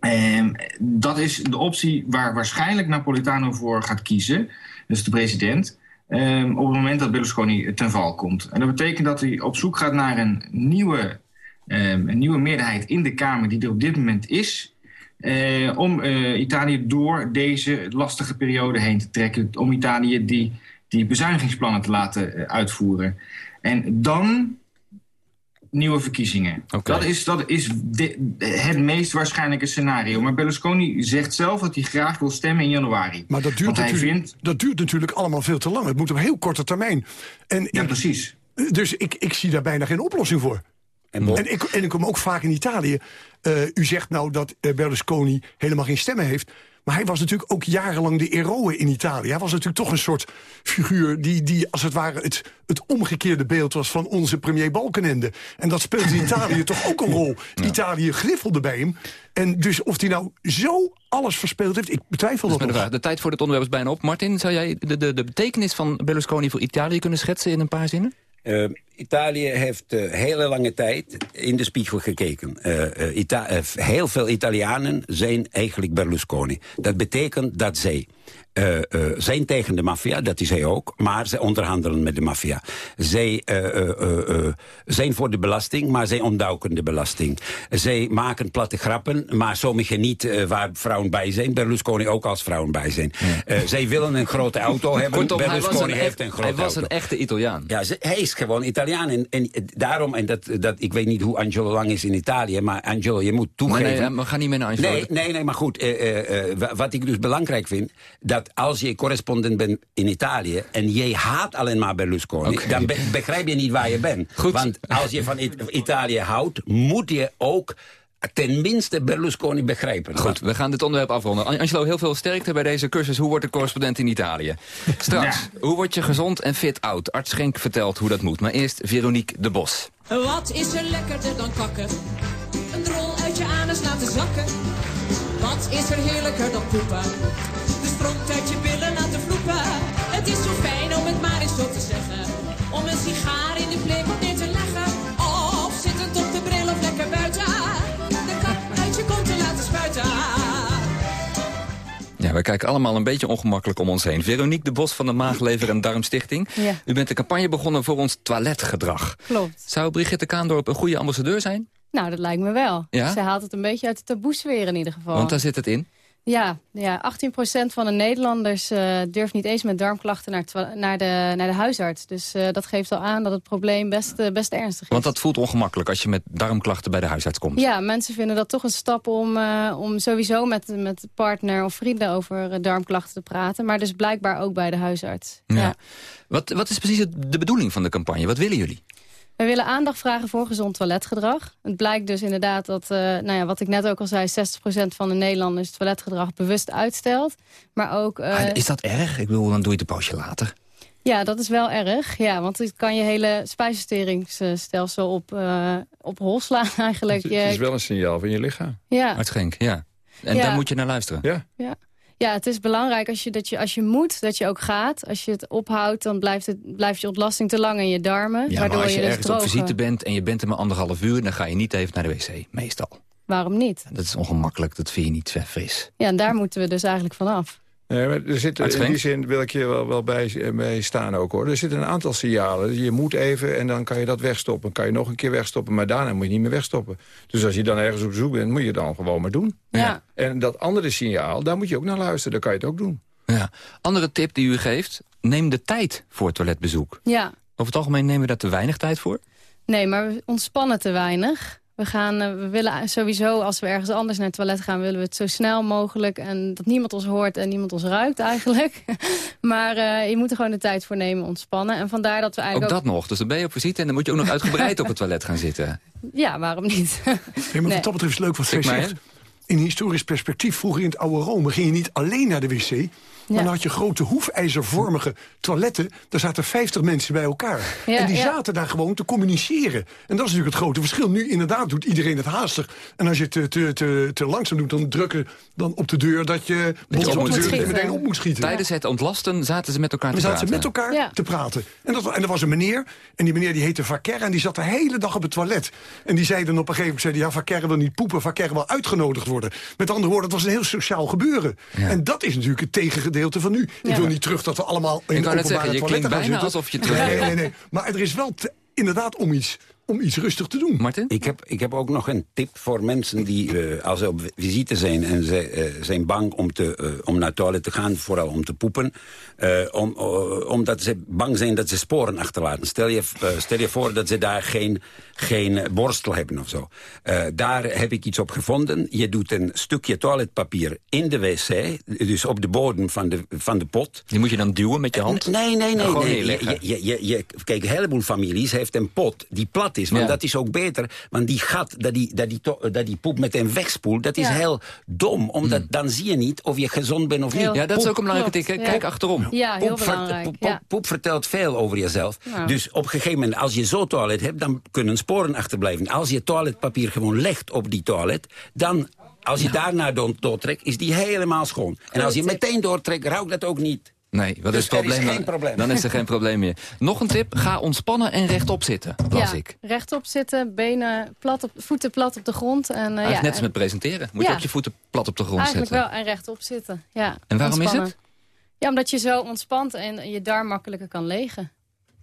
Ehm, dat is de optie waar waarschijnlijk Napolitano voor gaat kiezen, dus de president, ehm, op het moment dat Berlusconi ten val komt. En dat betekent dat hij op zoek gaat naar een nieuwe, ehm, een nieuwe meerderheid in de Kamer die er op dit moment is, eh, om eh, Italië door deze lastige periode heen te trekken. Om Italië die, die bezuinigingsplannen te laten eh, uitvoeren. En dan nieuwe verkiezingen. Dat is, dat is de- het meest waarschijnlijke scenario. Maar Berlusconi zegt zelf dat hij graag wil stemmen in januari. Maar dat duurt, natuurlijk, vindt... dat duurt natuurlijk allemaal veel te lang. Het moet op heel korte termijn. En Ja, ik- precies. Dus ik, ik zie daar bijna geen oplossing voor. En, En ik, en ik kom ook vaak in Italië. Eh, u zegt nou dat eh, Berlusconi helemaal geen stemmen heeft. Maar hij was natuurlijk ook jarenlang de eroe in Italië. Hij was natuurlijk toch een soort figuur die, die als het ware het, het omgekeerde beeld was van onze premier Balkenende. En dat speelt in Italië toch ook een rol. Italië griffelde bij hem. En dus of hij nou zo alles verspeeld heeft, ik betwijfel Dat dat nog. vraag. De tijd voor dit onderwerp is bijna op. Martin, zou jij de, de, de betekenis van Berlusconi voor Italië kunnen schetsen in een paar zinnen? Eh, Italië heeft eh, hele lange tijd in de spiegel gekeken. Eh, eh, heel veel Italianen zijn eigenlijk Berlusconi. Dat betekent dat zij eh, eh, zijn tegen de maffia, dat is hij ook, maar ze onderhandelen met de maffia. Zij eh, zijn voor de belasting, maar zij ontduiken de belasting. Zij maken platte grappen, maar sommigen niet waar vrouwen bij zijn. Berlusconi ook als vrouwen bij zijn. Eh, zij willen een grote auto hebben. Kortom, Berlusconi een, heeft een grote hij was auto. een echte Italiaan. Ja, ze- hij is gewoon Italiaan. En, en daarom, en dat, dat, ik weet niet hoe Angelo lang is in Italië... maar Angelo, je moet toegeven... Nee, nee, we gaan niet meer naar Angelo. Nee, nee, nee, maar goed. wa- wat ik dus belangrijk vind... dat als je correspondent bent in Italië... en je haat alleen maar Berlusconi... Dan be- begrijp je niet waar je bent. Goed. Want als je van It- Italië houdt... moet je ook tenminste Berlusconi begrijpen. Goed, we gaan dit onderwerp afronden. An- Angelo, heel veel sterkte bij deze cursus. Hoe wordt de correspondent in Italië? Straks, hoe word je gezond en fit oud? Arts Schenk vertelt hoe dat moet. Maar eerst Veronique de Bos. Wat is er lekkerder dan kakken? Een drol uit je anus laten zakken. Wat is er heerlijker dan poepen? De stront uit je billen laten vloepen. Het is zo fijn om het maar eens zo te zeggen. om een sigaar in de playpot neer te leggen. Of zittend op de bril of lekker buiten. De kap uit je kont te laten spuiten. Ja, wij kijken allemaal een beetje ongemakkelijk om ons heen. Veronique de Bos van de Maag, Lever en Darmstichting. Ja. U bent een campagne begonnen voor ons toiletgedrag. Klopt. Zou Brigitte Kaandorp een goede ambassadeur zijn? Nou, dat lijkt me wel. Ja? Ze haalt het een beetje uit de taboesfeer in ieder geval. Want daar zit het in. Ja, ja 18% van de Nederlanders eh, durft niet eens met darmklachten naar, naar, de, naar de huisarts. Dus eh, dat geeft al aan dat het probleem best, eh, best ernstig is. Want dat voelt ongemakkelijk als je met darmklachten bij de huisarts komt. Ja, mensen vinden dat toch een stap om, om sowieso met, met partner of vrienden over darmklachten te praten. Maar dus blijkbaar ook bij de huisarts. Ja. Wat, wat is precies de bedoeling van de campagne? Wat willen jullie? We willen aandacht vragen voor gezond toiletgedrag. Het blijkt dus inderdaad dat, eh, nou ja, wat ik net ook al zei... 60% van de Nederlanders het toiletgedrag bewust uitstelt. Maar ook... eh, Ah, is dat erg? Ik bedoel, dan doe je het een poosje later. Ja, dat is wel erg. Ja, want het kan je hele spijsverteringsstelsel op, eh, op hol slaan eigenlijk. Het, het is wel een signaal van je lichaam. ja. Uitschenk, ja. En Ja. daar moet je naar luisteren. Ja. Ja. Ja, het is belangrijk als je, dat je, als je moet, dat je ook gaat. Als je het ophoudt, dan blijft, het, blijft je ontlasting te lang in je darmen. Ja, waardoor maar als je dus ergens op visite bent en je bent er maar anderhalf uur... dan ga je niet even naar de wc, meestal. Waarom niet? Dat is ongemakkelijk, dat vind je niet fris. Ja, en daar moeten we dus eigenlijk vanaf. Nee, maar er zit, in die zin wil ik je wel, wel bij, eh, bij staan ook hoor. Er zitten een aantal signalen. Je moet even en dan kan je dat wegstoppen. Kan je nog een keer wegstoppen, maar daarna moet je niet meer wegstoppen. Dus als je dan ergens op bezoek bent, moet je dan gewoon maar doen. Ja. En dat andere signaal, daar moet je ook naar luisteren. Dan kan je het ook doen. Ja. Andere tip die u geeft, neem de tijd voor het toiletbezoek. Ja, Over het algemeen nemen we daar te weinig tijd voor. nee, maar we ontspannen te weinig. We, gaan, eh, we willen sowieso, als we ergens anders naar het toilet gaan... willen we het zo snel mogelijk en dat niemand ons hoort en niemand ons ruikt eigenlijk. maar eh, je moet er gewoon de tijd voor nemen, ontspannen. En vandaar dat we Ook eigenlijk dat nog. Dus dan ben je op visite en dan moet je ook nog uitgebreid op het toilet gaan zitten. Ja, waarom niet? Nee, maar Nee. wat dat betreft is leuk wat zij zegt. In historisch perspectief, vroeger in het oude Rome... ging je niet alleen naar de wc... maar dan had je grote hoefijzervormige toiletten. Daar zaten 50 mensen bij elkaar. Ja, en die ja. zaten daar gewoon te communiceren. En dat is natuurlijk het grote verschil. Nu inderdaad doet iedereen het haastig. En als je het te, te, te, te langzaam doet, dan drukken dan op de deur... dat je bot op op moet de deur schieten. meteen op moet schieten. Tijdens het ontlasten zaten ze met elkaar te zaten praten. met elkaar Ja. te praten. En, dat, en er was een meneer, en die meneer die heette Vaquer... en die zat de hele dag op het toilet. En die zei dan op een gegeven moment... Zei, die, ja, Vaquer wil niet poepen, Vaquer wil uitgenodigd worden. Met andere woorden, het was een heel sociaal gebeuren. En dat is natuurlijk het tegengedeelte van nu. Ik wil niet terug dat we allemaal in Ik net openbare zeggen, je toiletten klinkt gaan bijna zitten. alsof je terug Nee, nee, nee. Maar er is wel te- inderdaad om iets, om iets rustig te doen. Martin? Ik heb, ik heb ook nog een tip voor mensen die, eh, als ze op visite zijn... en ze eh, zijn bang om, te, eh, om naar het toilet te gaan, vooral om te poepen... eh, om, omdat ze bang zijn dat ze sporen achterlaten. Stel je, stel je voor dat ze daar geen, geen borstel hebben of zo. Eh, daar heb ik iets op gevonden. Je doet een stukje toiletpapier in de wc, dus op de bodem van de, van de pot... Die moet je dan duwen met je hand? Nee, nee, nee. Gewoon nee. neerleggen. Je, je, je, je- kijk, een heleboel families heeft een pot die plat is. Want Ja. dat is ook beter. Want die gat, dat die, dat die, dat die poep meteen wegspoelt, dat is Ja. heel dom. Omdat dan zie je niet of je gezond bent of niet. Heel- Ja, dat is ook een belangrijke ja. Kijk achterom. Ja, heel Poep, ver- belangrijk. poep- Ja. poep vertelt veel over jezelf. Ja. Dus op een gegeven moment, als je zo toilet hebt... dan kunnen sporen achterblijven. Als je toiletpapier gewoon legt op die toilet... dan, als je daarna do- doortrekt, is die helemaal schoon. En als je meteen doortrekt, ruikt dat ook niet. Nee, wat Dus is het er is probleem? geen probleem. Dan is er geen probleem meer. Nog een tip, ga ontspannen en rechtop zitten, las ja, ik. rechtop zitten, benen plat op, voeten plat op de grond. En, eh, Eigenlijk ja, net als met presenteren. Moet je ook je voeten plat op de grond Eigenlijk zetten. wel, en rechtop zitten. Ja, En waarom is het? Ja, omdat je zo ontspant en je darm makkelijker kan legen.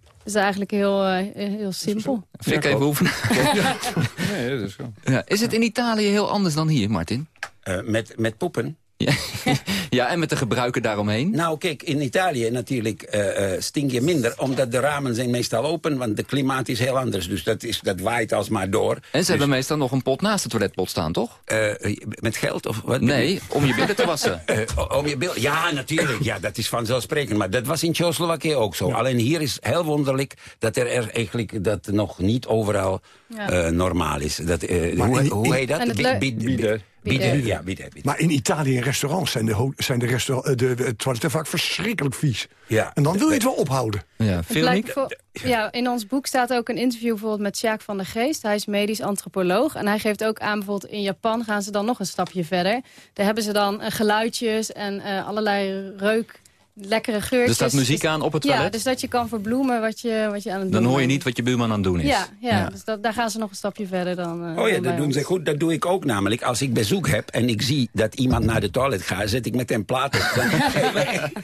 Dat is eigenlijk heel, eh, heel simpel. Even oefenen. Nee, dat is. Ja, is het in Italië heel anders dan hier, Martin? Eh, met, met poepen. Ja. ja, en met de gebruiken daaromheen? Nou, kijk, in Italië natuurlijk eh eh, stink je minder... omdat de ramen zijn meestal open, want de klimaat is heel anders. Dus dat, is, dat waait alsmaar door. En ze hebben meestal nog een pot naast de toiletpot staan, toch? Eh, met geld of wat? Nee, om je billen te wassen. Eh, om je bil ja, natuurlijk. Ja, dat is vanzelfsprekend. Maar dat was in Tsjechoslowakije ook zo. Alleen hier is heel wonderlijk dat er, er eigenlijk dat nog niet overal Ja. eh, normaal is. Dat, eh, Maar hoe, in- hoe heet dat? Het Bieden. Ja. Maar in Italië in restaurants zijn de, zijn de, restaurant, eh, de, de toiletten vaak verschrikkelijk vies. Ja. En dan wil je het wel ophouden. Ja, voor- ja, in ons boek staat ook een interview bijvoorbeeld met Sjaak van der Geest. Hij is medisch antropoloog. En hij geeft ook aan, bijvoorbeeld in Japan gaan ze dan nog een stapje verder. Daar hebben ze dan eh, geluidjes en eh, allerlei reuk lekkere geurtjes. Er staat muziek Dus- aan op het Ja, toilet? dus dat je kan verbloemen wat je, wat je aan het doen Dan hoor je bent. niet wat je buurman aan het doen is. Ja, ja, dus dat, daar gaan ze nog een stapje verder dan eh, Oh ja, dan dat doen ons. ze goed. Dat doe ik ook namelijk. Als ik bezoek heb en ik zie dat iemand naar de toilet gaat... zet ik met een plaat op. Dan-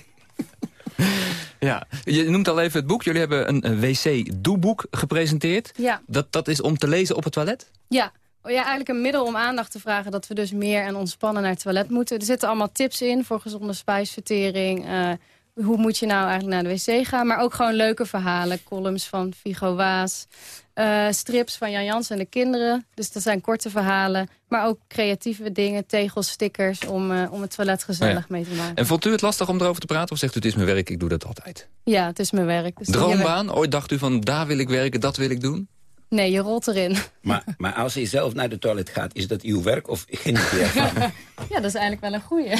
Ja, je noemt al even het boek. Jullie hebben een, een wc-doeboek gepresenteerd. Ja. Dat, dat is om te lezen op het toilet? Ja. Oh ja, eigenlijk een middel om aandacht te vragen... dat we dus meer en ontspannen naar het toilet moeten. Er zitten allemaal tips in voor gezonde spijsvertering. eh, hoe moet je nou eigenlijk naar de wc gaan? Maar ook gewoon leuke verhalen. Columns van Vigo Waas. eh, strips van Jan Jans en de kinderen. Dus dat zijn korte verhalen. Maar ook creatieve dingen, tegels, stickers... om, eh, om het toilet gezellig Ja. mee te maken. En vond u het lastig om erover te praten? Of zegt u, het is mijn werk, ik doe dat altijd? Ja, het is mijn werk. Dus Droombaan? Ooit dacht u van, daar wil ik werken, dat wil ik doen? Nee, je rolt erin. maar, maar als je zelf naar de toilet gaat, is dat uw werk of geniet je ervan? Ja, dat is eigenlijk wel een goeie.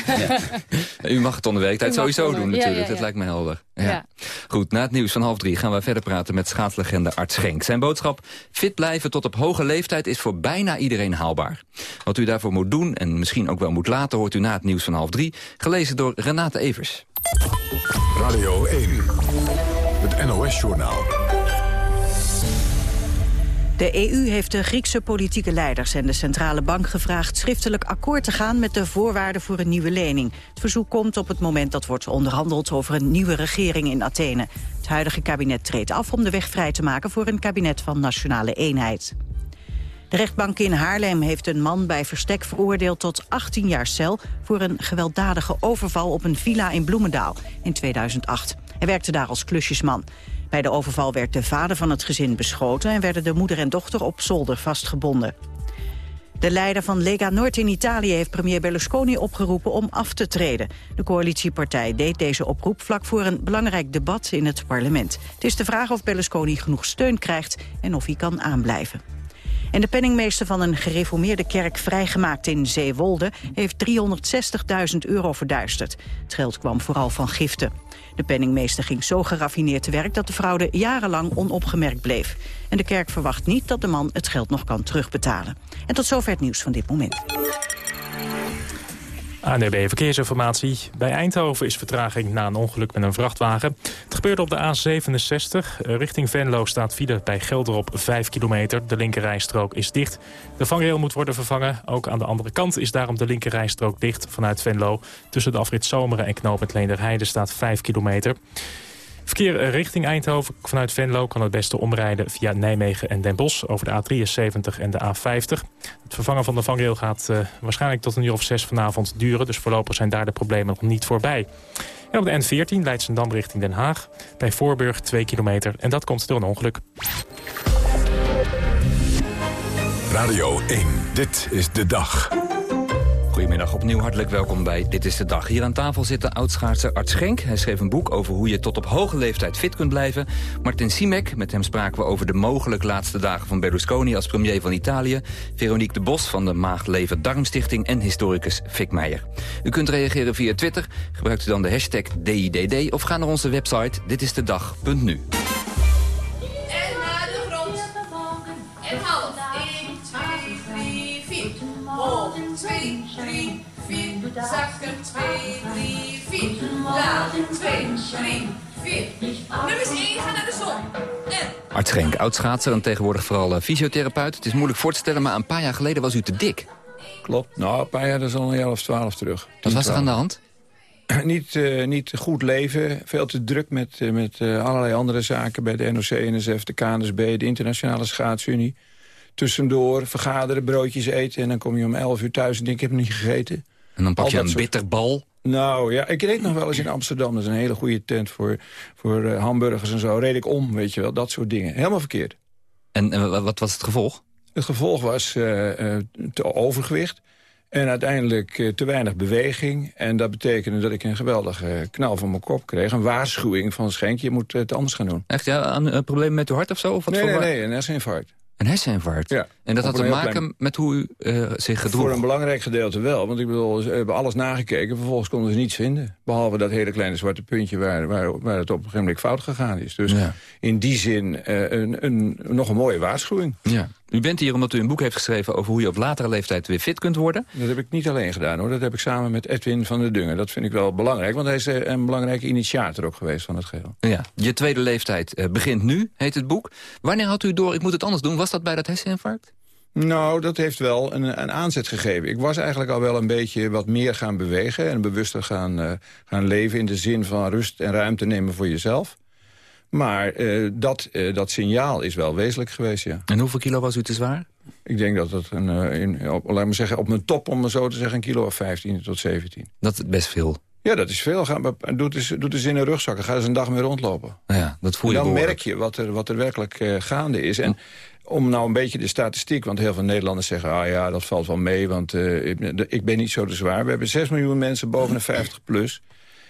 U mag het onder werktijd sowieso onder- doen ja, natuurlijk, ja, dat ja. lijkt me helder. Ja. Ja. Goed, na het nieuws van half drie gaan we verder praten met schaatslegende Art Schenk. Zijn boodschap, fit blijven tot op hoge leeftijd is voor bijna iedereen haalbaar. Wat u daarvoor moet doen en misschien ook wel moet laten... hoort u na het nieuws van half drie, gelezen door Renate Evers. Radio 1, het NOS-journaal. De EU heeft de Griekse politieke leiders en de centrale bank gevraagd schriftelijk akkoord te gaan met de voorwaarden voor een nieuwe lening. Het verzoek komt op het moment dat wordt onderhandeld over een nieuwe regering in Athene. Het huidige kabinet treedt af om de weg vrij te maken voor een kabinet van nationale eenheid. De rechtbank in Haarlem heeft een man bij verstek veroordeeld tot 18 jaar cel voor een gewelddadige overval op een villa in Bloemendaal in 2008. Hij werkte daar als klusjesman. Bij de overval werd de vader van het gezin beschoten en werden de moeder en dochter op zolder vastgebonden. De leider van Lega Noord in Italië heeft premier Berlusconi opgeroepen om af te treden. De coalitiepartij deed deze oproep vlak voor een belangrijk debat in het parlement. Het is de vraag of Berlusconi genoeg steun krijgt en of hij kan aanblijven. En de penningmeester van een gereformeerde kerk vrijgemaakt in Zeewolde... heeft 360.000 euro verduisterd. Het geld kwam vooral van giften. De penningmeester ging zo geraffineerd te werk... dat de fraude jarenlang onopgemerkt bleef. En de kerk verwacht niet dat de man het geld nog kan terugbetalen. En tot zover het nieuws van dit moment. ANDB Verkeersinformatie. Bij Eindhoven is vertraging na een ongeluk met een vrachtwagen. Het gebeurde op de A67. Eh, Richting Venlo staat file bij Gelderop 5 kilometer. De linkerrijstrook is dicht. De vangrail moet worden vervangen. Ook aan de andere kant is daarom de linkerrijstrook dicht vanuit Venlo. Tussen de afrit Zomeren en knoop het Leenderheide staat 5 kilometer. Verkeer eh, richting Eindhoven vanuit Venlo kan het beste omrijden via Nijmegen en Den Bosch over de A73 en de A50. Het vervangen van de vangrail gaat eh, waarschijnlijk tot een uur of zes vanavond duren, dus voorlopig zijn daar de problemen nog niet voorbij. En op de N14 Leidsendam richting Den Haag, bij Voorburg 2 kilometer en dat komt door een ongeluk. Radio 1, dit is de dag. Goedemiddag, opnieuw hartelijk welkom bij Dit is de Dag. Hier aan tafel zit de oudschaatser Art Schenk. Hij schreef een boek over hoe je tot op hoge leeftijd fit kunt blijven. Martin Simek, met hem spraken we over de mogelijk laatste dagen van Berlusconi als premier van Italië. Veronique de Bos van de Maagd Leven Darmstichting en historicus Fik Meijer. U kunt reageren via Twitter. Gebruikt u dan de hashtag DIDD of ga naar onze website ditistedag.nu. Zakken. 2, 3, 4. Laag. 2, 3, 4. Nummers 1 gaan naar de zon. En... Art Schenk, oudschaatser en tegenwoordig vooral eh, fysiotherapeut. Het is moeilijk voor te stellen, maar een paar jaar geleden was u te dik. Klopt. Nou, een paar jaar, dat is al een jaar of twaalf terug. Wat was er aan de hand? niet, eh, niet goed leven, veel te druk met, eh, met allerlei andere zaken... bij de NOC, NSF, de KNSB, de Internationale Schaatsunie. Tussendoor vergaderen, broodjes eten... en dan kom je om 11 uur thuis en denk ik, ik heb nog niet gegeten. En dan pak je een soort- bitterbal. Nou ja, ik reed nog wel eens in Amsterdam. Dat is een hele goede tent voor, voor eh, hamburgers en zo. Reed ik om, weet je wel, dat soort dingen. Helemaal verkeerd. En eh, wat was het gevolg? Het gevolg was eh, te overgewicht. En uiteindelijk te weinig beweging. En dat betekende dat ik een geweldige knal van mijn kop kreeg. Een waarschuwing van Schenk, je moet het anders gaan doen. Echt, ja, een, een probleem met uw hart of zo? Of wat nee, voor nee, nee, een herseninfarct. Een herseninfarct? Ja. En dat had te maken klein- met hoe u eh, zich gedroeg? Voor een belangrijk gedeelte wel. Want ik bedoel, ze hebben alles nagekeken. Vervolgens konden ze niets vinden. Behalve dat hele kleine zwarte puntje waar, waar, waar het op een gegeven moment fout gegaan is. Dus Ja. in die zin eh, een, een, nog een mooie waarschuwing. Ja. U bent hier omdat u een boek heeft geschreven over hoe je op latere leeftijd weer fit kunt worden. Dat heb ik niet alleen gedaan hoor. Dat heb ik samen met Edwin van der Dungen. Dat vind ik wel belangrijk. Want hij is eh, een belangrijke initiator ook geweest van het geheel. Ja, je tweede leeftijd begint nu, heet het boek. Wanneer had u door, ik moet het anders doen, was dat bij dat herseninfarct? Nou, dat heeft wel een, een aanzet gegeven. Ik was eigenlijk al wel een beetje wat meer gaan bewegen... en bewuster gaan, eh, gaan leven in de zin van rust en ruimte nemen voor jezelf. Maar eh, dat, eh, dat signaal is wel wezenlijk geweest, ja. En hoeveel kilo was u te zwaar? Ik denk dat het, een, in, op, laat maar zeggen, op mijn top, om maar zo te zeggen... een kilo of 15 tot 17. Dat is best veel. Ja, dat is veel. Ga, maar doe, het eens, doe het eens in een rugzak en ga eens een dag mee rondlopen. Nou ja, dat voel je dan behoorlijk. merk je wat er, wat er werkelijk gaande is. En om nou een beetje de statistiek... want heel veel Nederlanders zeggen... ah ja, dat valt wel mee, want eh, ik, ben- ik ben niet zo te zwaar. We hebben 6 miljoen mensen boven de 50 plus...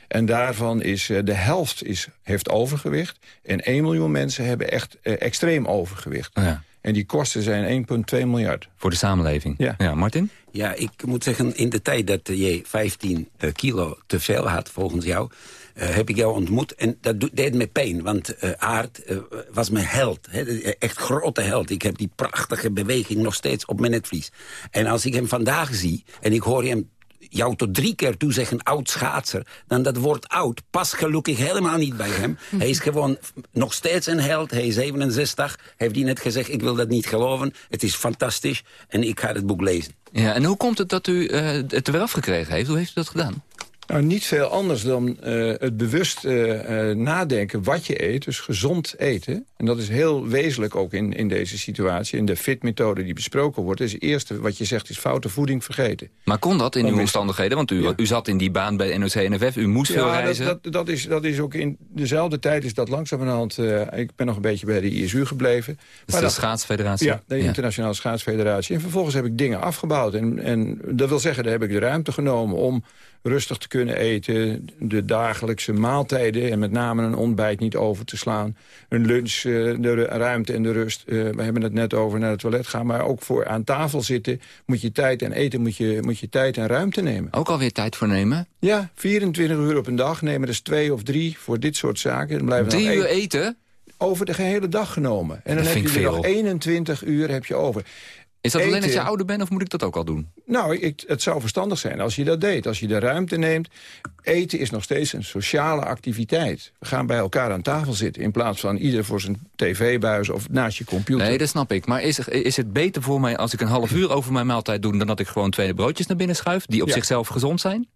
En daarvan is eh, de helft is, heeft overgewicht. En 1 miljoen mensen hebben echt eh, extreem overgewicht. Ja. En die kosten zijn 1,2 miljard. Voor de samenleving. Ja. ja, Martin? Ja, ik moet zeggen, in de tijd dat je 15 eh, kilo te veel had, volgens jou... eh, heb ik jou ontmoet en dat doet- deed me pijn. Want eh Aard eh, was mijn held, hè, echt grote held. Ik heb die prachtige beweging nog steeds op mijn netvlies. En als ik hem vandaag zie en ik hoor hem jou tot drie keer toe zeggen oud schaatser... dan dat woord oud past gelukkig helemaal niet bij hem. Hij is gewoon nog steeds een held. Hij is 67, heeft hij net gezegd, ik wil dat niet geloven. Het is fantastisch en ik ga het boek lezen. Ja, en hoe komt het dat u eh, het er weer afgekregen heeft? Hoe heeft u dat gedaan? Nou, niet veel anders dan eh, het bewust eh, eh, nadenken wat je eet. Dus gezond eten. En dat is heel wezenlijk ook in, in deze situatie. In de fit-methode die besproken wordt. Is het eerste wat je zegt is foute voeding vergeten. Maar kon dat in Dan uw omstandigheden? Want u, u zat in die baan bij NOC-NFF, u moest veel Ja, dat, reizen. dat, dat, is, dat is ook in dezelfde tijd is dat langzamerhand... ik ben nog een beetje bij de ISU gebleven. is de schaatsfederatie? Ja, de Ja. Internationale Schaatsfederatie. En vervolgens heb ik dingen afgebouwd. En, en dat wil zeggen, daar heb ik de ruimte genomen om rustig te kunnen eten. De dagelijkse maaltijden en met name een ontbijt niet over te slaan. Een lunch, eh, de ru- ruimte en de rust. Eh, we hebben het net over naar het toilet gaan. Maar ook voor aan tafel zitten moet je tijd en eten moet je, moet je tijd en ruimte nemen. Ook alweer tijd voor nemen? Ja, 24 uur op een dag. Nemen er dus twee of drie voor dit soort zaken. Dan blijven Drie uur eten? Over de gehele dag genomen. En dan heb je er nog 21 uur heb je over. Is dat alleen als je ouder bent of moet ik dat ook al doen? Nou, ik, het zou verstandig zijn als je dat deed. Als je de ruimte neemt. Eten is nog steeds een sociale activiteit. We gaan bij elkaar aan tafel zitten... in plaats van ieder voor zijn tv-buis of naast je computer. Nee, dat snap ik. Maar is, is het beter voor mij als ik een half uur over mijn maaltijd doe... dan dat ik gewoon twee broodjes naar binnen schuif... die op Ja. zichzelf gezond zijn?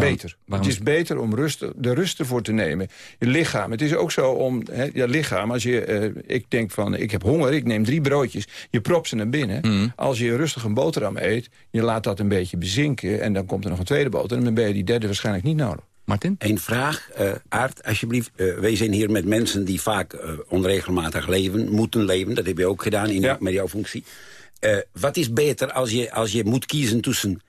Beter. waarom- Het is beter om rust, de rust ervoor te nemen. Je lichaam. Het is ook zo om hè, je lichaam. Als je, eh, ik denk van, ik heb honger, ik neem drie broodjes. Je propt ze naar binnen. Mhm. Als je rustig een boterham eet, je laat dat een beetje bezinken. En dan komt er nog een tweede boterham. En dan ben je die derde waarschijnlijk niet nodig. Martin? Een vraag, eh Aart, alsjeblieft. Eh, wij zijn hier met mensen die vaak eh, onregelmatig leven, moeten leven. Dat heb je ook gedaan in, Ja. met jouw functie. Eh, wat is beter als je, als je moet kiezen tussen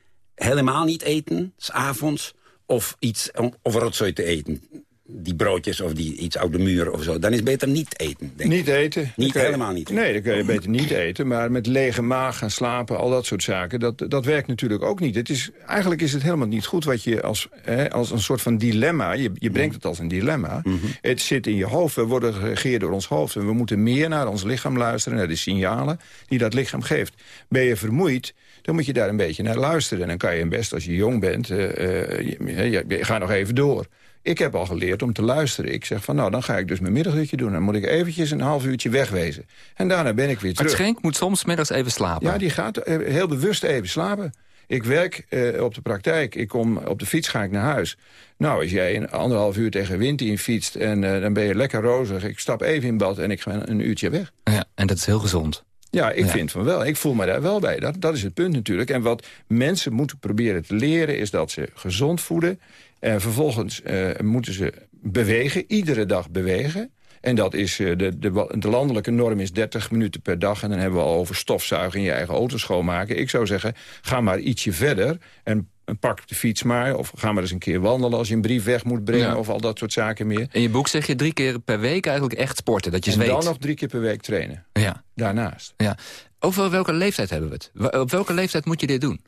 helemaal niet eten, s avonds, of iets om- of rotzooi te eten? Die broodjes of die, iets uit de muur of zo. Dan is beter niet eten, denk ik. Niet eten. Niet je- helemaal niet. Nee, dan kun je beter niet eten. Maar met lege maag gaan slapen, al dat soort zaken... dat, dat werkt natuurlijk ook niet. Het is, eigenlijk is het helemaal niet goed wat je als, hè, als een soort van dilemma... je, je brengt het als een dilemma. Mhm. Het zit in je hoofd. We worden geregeerd door ons hoofd. En we moeten meer naar ons lichaam luisteren... naar de signalen die dat lichaam geeft. Ben je vermoeid, dan moet je daar een beetje naar luisteren. En dan kan je best, als je jong bent... eh, eh, je, je, je gaat nog even door... Ik heb al geleerd om te luisteren. Ik zeg van, nou, dan ga ik dus mijn middagdutje doen. Dan moet ik eventjes een half uurtje wegwezen. En daarna ben ik weer terug. Schenk moet soms middags even slapen. Ja, die gaat eh, heel bewust even slapen. Ik werk eh, op de praktijk. Ik kom op de fiets, ga ik naar huis. Nou, als jij een anderhalf uur tegen wind in fietst... en eh, dan ben je lekker rozig. Ik stap even in bad en ik ga een uurtje weg. Ja, en dat is heel gezond. Ja, ik Ja. vind van wel. Ik voel me daar wel bij. Dat, dat is het punt natuurlijk. En wat mensen moeten proberen te leren... is dat ze gezond voeden. En vervolgens eh, moeten ze bewegen. Iedere dag bewegen. En dat is, eh, de, de, de landelijke norm is 30 minuten per dag. En dan hebben we al over stofzuigen in je eigen auto schoonmaken. Ik zou zeggen, ga maar ietsje verder. En pak de fiets maar. Of ga maar eens een keer wandelen als je een brief weg moet brengen. Ja. Of al dat soort zaken meer. In je boek zeg je drie keer per week eigenlijk echt sporten. Dat je en dan nog drie keer per week trainen. Ja. Daarnaast. Ja. Over welke leeftijd hebben we het? Op welke leeftijd moet je dit doen?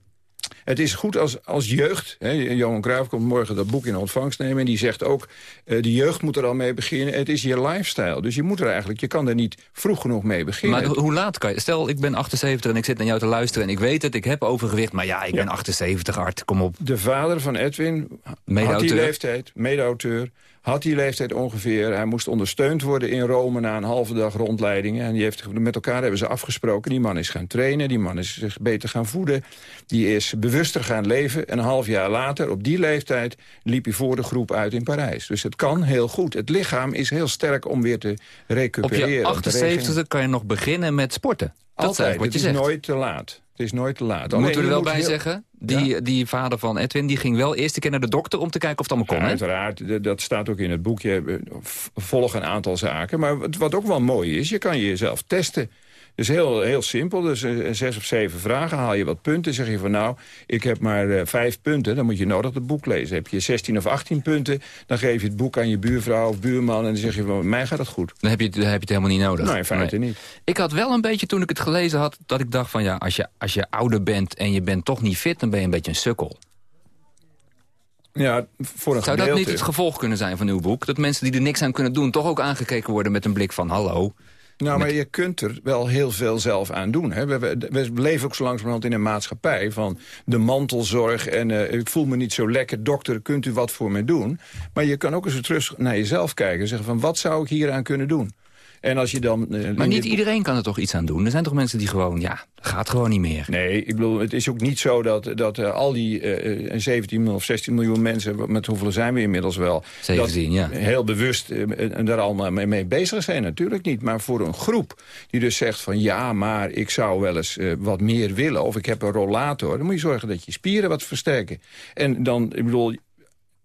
Het is goed als, als jeugd. Hè, Johan Cruijff komt morgen dat boek in ontvangst nemen. En die zegt ook, eh, de jeugd moet er al mee beginnen. Het is je lifestyle. Dus je moet er eigenlijk, je kan er niet vroeg genoeg mee beginnen. Maar ho- hoe laat kan je? Stel, ik ben 78 en ik zit naar jou te luisteren... en ik weet het, ik heb overgewicht, maar ja, ik ben 78 hard. Kom op. De vader van Edwin had die leeftijd, mede-auteur, had die leeftijd ongeveer. Hij moest ondersteund worden in Rome na een halve dag rondleidingen. En die heeft, met elkaar hebben ze afgesproken. Die man is gaan trainen, die man is zich beter gaan voeden. Die is bewuster gaan leven. En een half jaar later, op die leeftijd, liep hij voor de groep uit in Parijs. Dus het kan heel goed. Het lichaam is heel sterk om weer te Op recupereren. je om te 78 kan je nog beginnen met sporten. Dat is Altijd, eigenlijk wat het je is zegt. nooit te laat. Het is nooit te laat. Alleen, moeten we er wel bij heel- zeggen, die, die vader van Edwin... die ging wel eerst een keer naar de dokter om te kijken of het allemaal kon. hè? Uiteraard, dat staat ook in het boekje. Volg een aantal zaken. Maar wat ook wel mooi is, je kan jezelf testen. Dus heel, heel simpel. Dus eh, zes of zeven vragen, haal je wat punten. Zeg je van nou, ik heb maar eh, vijf punten. Dan moet je nodig het boek lezen. Heb je 16 of 18 punten, dan geef je het boek aan je buurvrouw of buurman. En dan zeg je van, mij gaat het goed. Dan heb je, het- dan heb je het helemaal niet nodig. Nou, in feite niet. Ik had wel een beetje, toen ik het gelezen had... dat ik dacht van ja, als je, als je ouder bent en je bent toch niet fit... dan ben je een beetje een sukkel. Ja, voor een Zou dat niet het gevolg kunnen zijn van uw boek? Dat mensen die er niks aan kunnen doen... toch ook aangekeken worden met een blik van hallo... Nou, maar je kunt er wel heel veel zelf aan doen. Hè. We, we, we leven ook zo langzamerhand in een maatschappij van de mantelzorg... en eh, ik voel me niet zo lekker, dokter, kunt u wat voor me doen? Maar je kan ook eens terug naar jezelf kijken en zeggen van... wat zou ik hier aan kunnen doen? En als je dan... eh, Maar niet dit- iedereen kan er toch iets aan doen? Er zijn toch mensen die gewoon, ja, gaat gewoon niet meer. Nee, ik bedoel, het is ook niet zo dat, dat eh, al die eh, eh, 17 miljoen of 16 miljoen mensen... met hoeveel zijn we inmiddels wel... 17, ja. heel bewust eh, en daar allemaal mee, mee bezig zijn. Natuurlijk niet, maar voor een groep die dus zegt van... ja, maar ik zou wel eens eh, wat meer willen of ik heb een rollator... dan moet je zorgen dat je spieren wat versterken. En dan, ik bedoel...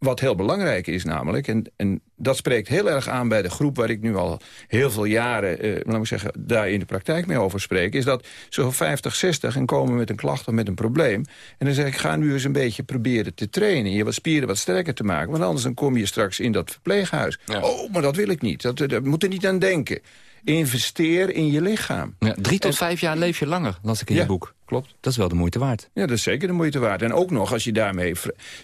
Wat heel belangrijk is namelijk, en, en dat spreekt heel erg aan bij de groep... waar ik nu al heel veel jaren, eh, laat ik zeggen, daar in de praktijk mee over spreek... is dat ze 50, 60 en komen met een klacht of met een probleem... en dan zeg ik, ga nu eens een beetje proberen te trainen... je wat spieren wat sterker te maken... want anders dan kom je straks in dat verpleeghuis. Oh, maar dat wil ik niet, dat, dat moet er niet aan denken. Investeer in je lichaam. Ja, drie tot vijf jaar leef je langer, las ik in Ja, je boek. Klopt. Dat is wel de moeite waard. Ja, dat is zeker de moeite waard. En ook nog als je daarmee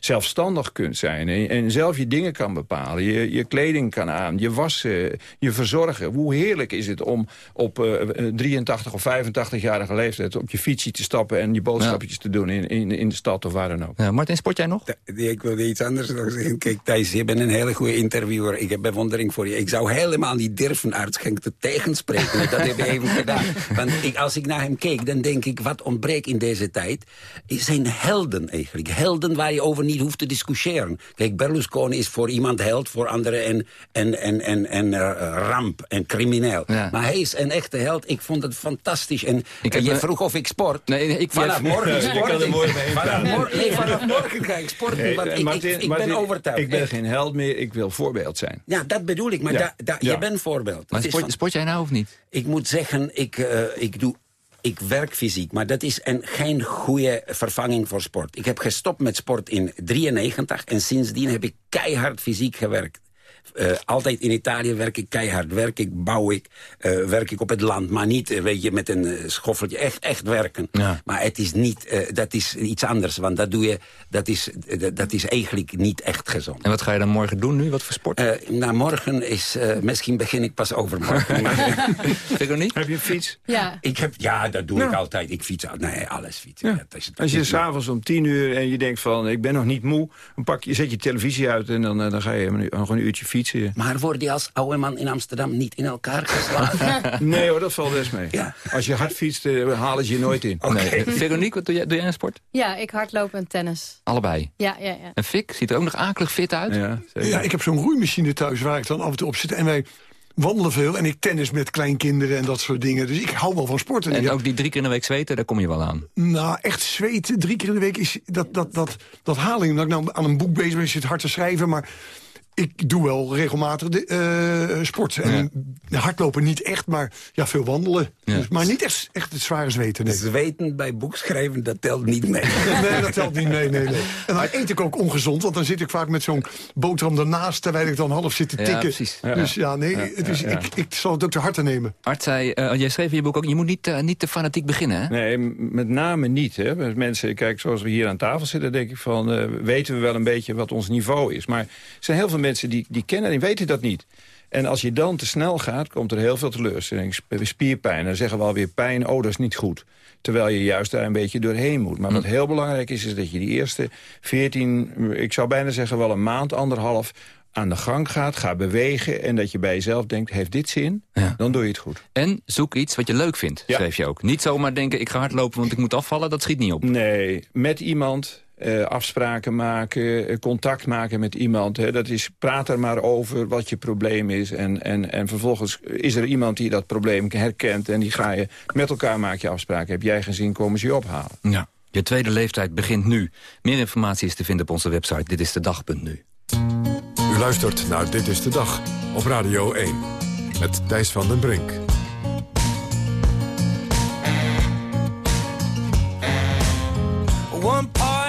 zelfstandig kunt zijn... en, en zelf je dingen kan bepalen, je, je kleding kan aan... je wassen, je verzorgen. Hoe heerlijk is het om op eh, 83 of 85-jarige leeftijd... op je fietsje te stappen en je boodschapjes te doen in, in, in de stad of waar dan ook. Ja, Martin, sport jij nog? Ik wilde iets anders nog zeggen. Kijk, Thijs, je bent een hele goede interviewer. Ik heb bewondering voor je. Ik zou helemaal niet durven Aartschenk te tegenspreken. Dat heb je even gedaan. Want ik, als ik naar hem keek, dan denk ik... wat ontbreekt in deze tijd, zijn helden eigenlijk. Helden waar je over niet hoeft te discussiëren. Kijk, Berlusconi is voor iemand held, voor anderen en, en, en, en, en eh, ramp en crimineel. Maar hij is een echte held. Ik vond het fantastisch. En Ik en heb je vroeg of ik sport. Nee, ik- vanaf morgen sport ik. Vanaf morgen, nee, vanaf morgen ga ik sporten. Nee, want eh, ik, Martin, ik, ik Martin, ben overtuigd. Ik ben geen held meer, ik wil voorbeeld zijn. Ja, dat bedoel ik. Maar Ja. da, da, Ja. je bent voorbeeld. Maar sport jij nou of niet? ik moet zeggen, ik, eh, ik, doe, ik werk fysiek. Maar dat is een, geen goede vervanging voor sport. Ik heb gestopt met sport in 93 en sindsdien heb ik keihard fysiek gewerkt. Eh, altijd in Italië werk ik keihard. Werk ik, bouw ik, eh, werk ik op het land. Maar niet, eh, weet je, met een schoffeltje. Echt, echt werken. Ja. Maar het is niet, eh, dat is iets anders. Want dat doe je, dat is, dat- is eigenlijk niet echt gezond. En wat ga je dan morgen doen nu? Wat voor sport? Eh nou, morgen is, eh, misschien begin ik pas overmorgen. maar, niet? Heb je een fiets? Ja. ik heb, ja, dat doe Nou. ik altijd. Ik fiets, nee, alles fietsen. Ja. Ja, dat is- Als je s'avonds om tien uur en je denkt van ik ben nog niet moe... dan pak je, zet je televisie uit en dan, dan ga je een, nog een uurtje fietsen. Maar word je als oude man in Amsterdam niet in elkaar geslagen? Nee hoor, dat valt best mee. Ja. Als je hard fietst, eh, halen ze je nooit in. Nee. Veronique, wat doe jij, doe jij een sport? Ja, ik hardlopen en tennis. Allebei. Ja, ja, ja. En Fik ziet er ook nog akelig fit uit. Ja. Ja, ik heb zo'n roeimachine thuis waar ik dan af en toe op zit. En wij wandelen veel en ik tennis met kleinkinderen en dat soort dingen. Dus ik hou wel van sporten. En ook die drie keer in de week zweten, daar kom je wel aan. Nou, echt zweten, drie keer in de week, is, dat, dat, dat, dat haal ik. Omdat ik nou aan een boek bezig ben, zit hard te schrijven. Maar ik doe wel regelmatig de, eh, sport. En hardlopen niet echt, maar ja, veel wandelen. Dus, maar niet echt, echt het zware zweten. Nee. Zweten bij boekschrijven, dat telt niet mee. nee, dat telt niet mee. Nee, nee. En dan eet ik ook ongezond, want dan zit ik vaak met zo'n boterham ernaast... terwijl ik dan half zit te tikken. Ja, precies. Dus ja, nee, het is, Ik, ik zal het ook te harte nemen. Art zei, uh, jij schreef in je boek ook, je moet niet, uh, niet te fanatiek beginnen, hè? Nee, met name niet. Hè. Mensen, kijk, zoals we hier aan tafel zitten, denk ik van... Uh, weten we wel een beetje wat ons niveau is. Maar er zijn heel veel mensen die, die kennen en weten dat niet. En als je dan te snel gaat, komt er heel veel teleurstelling. Spierpijn, dan zeggen we alweer pijn, oh, dat is niet goed. Terwijl je juist daar een beetje doorheen moet. Maar wat heel belangrijk is, is dat je die eerste 14, ik zou bijna zeggen wel een maand, anderhalf aan de gang gaat, gaat bewegen... en dat je bij jezelf denkt, heeft dit zin? Dan doe je het goed. En zoek iets wat je leuk vindt, ja. schreef je ook. Niet zomaar denken, ik ga hardlopen, want ik moet afvallen. Dat schiet niet op. Nee, met iemand... Uh, afspraken maken, uh, contact maken met iemand. Hè. Dat is, praat er maar over wat je probleem is. En, en, en vervolgens is er iemand die dat probleem herkent... en die ga je met elkaar maak je afspraken. Heb jij geen zin, komen ze je ophalen. Ja. Je tweede leeftijd begint nu. Meer informatie is te vinden op onze website. Dit is de dag.nu. U luistert naar Dit is de Dag op Radio 1. Met Thijs van den Brink.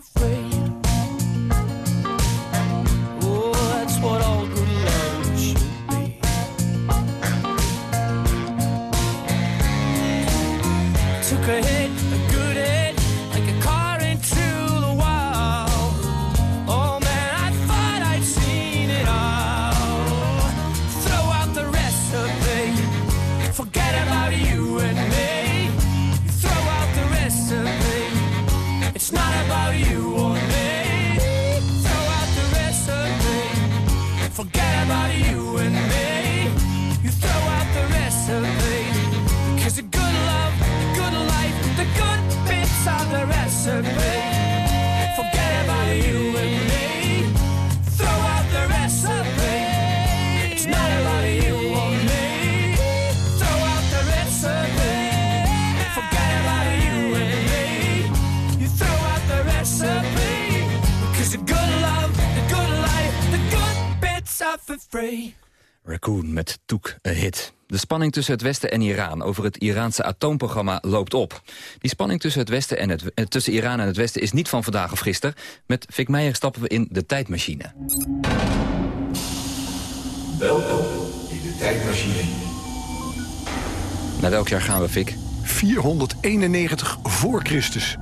free. For free. Raccoon met Toek een hit. De spanning tussen het Westen en Iran over het Iraanse atoomprogramma loopt op. Die spanning tussen, het Westen en het, eh, tussen Iran en het Westen is niet van vandaag of gisteren. Met Fik Meijer stappen we in de tijdmachine. Welkom in de tijdmachine. Naar welk jaar gaan we, Fik? 491 voor Christus.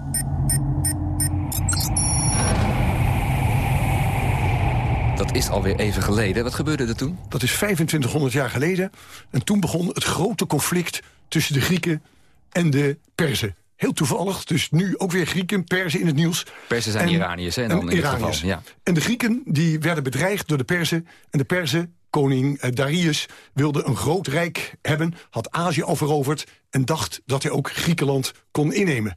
Dat is alweer even geleden. Wat gebeurde er toen? Dat is 2500 jaar geleden. En toen begon het grote conflict tussen de Grieken en de Perzen. Heel toevallig, dus nu ook weer Grieken, Perzen in het nieuws. Perzen zijn En- Iraniërs, hè, dan en in Iraniërs. geval. Ja. En de Grieken die werden bedreigd door de Perzen. En de Perzen, koning eh, Darius, wilde een groot rijk hebben... had Azië al veroverd en dacht dat hij ook Griekenland kon innemen.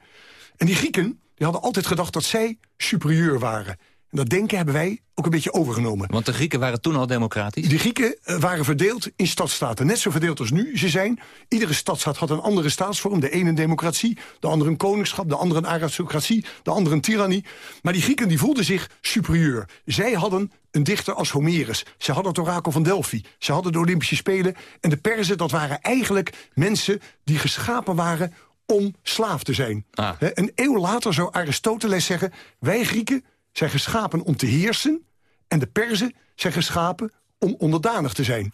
En die Grieken die hadden altijd gedacht dat zij superieur waren. En dat denken hebben wij ook een beetje overgenomen. Want de Grieken waren toen al democratisch? Die Grieken eh, waren verdeeld in stadstaten. Net zo verdeeld als nu ze zijn. Iedere stadstaat had een andere staatsvorm. De ene een democratie, de andere een koningschap... de andere een aristocratie, de andere een tirannie. Maar die Grieken die voelden zich superieur. Zij hadden een dichter als Homerus. Ze hadden het orakel van Delphi. Ze hadden de Olympische Spelen. En de Perzen, dat waren eigenlijk mensen die geschapen waren om slaaf te zijn. Hè, Een eeuw later zou Aristoteles zeggen... wij Grieken zijn geschapen om te heersen... en de Perzen zijn geschapen om onderdanig te zijn.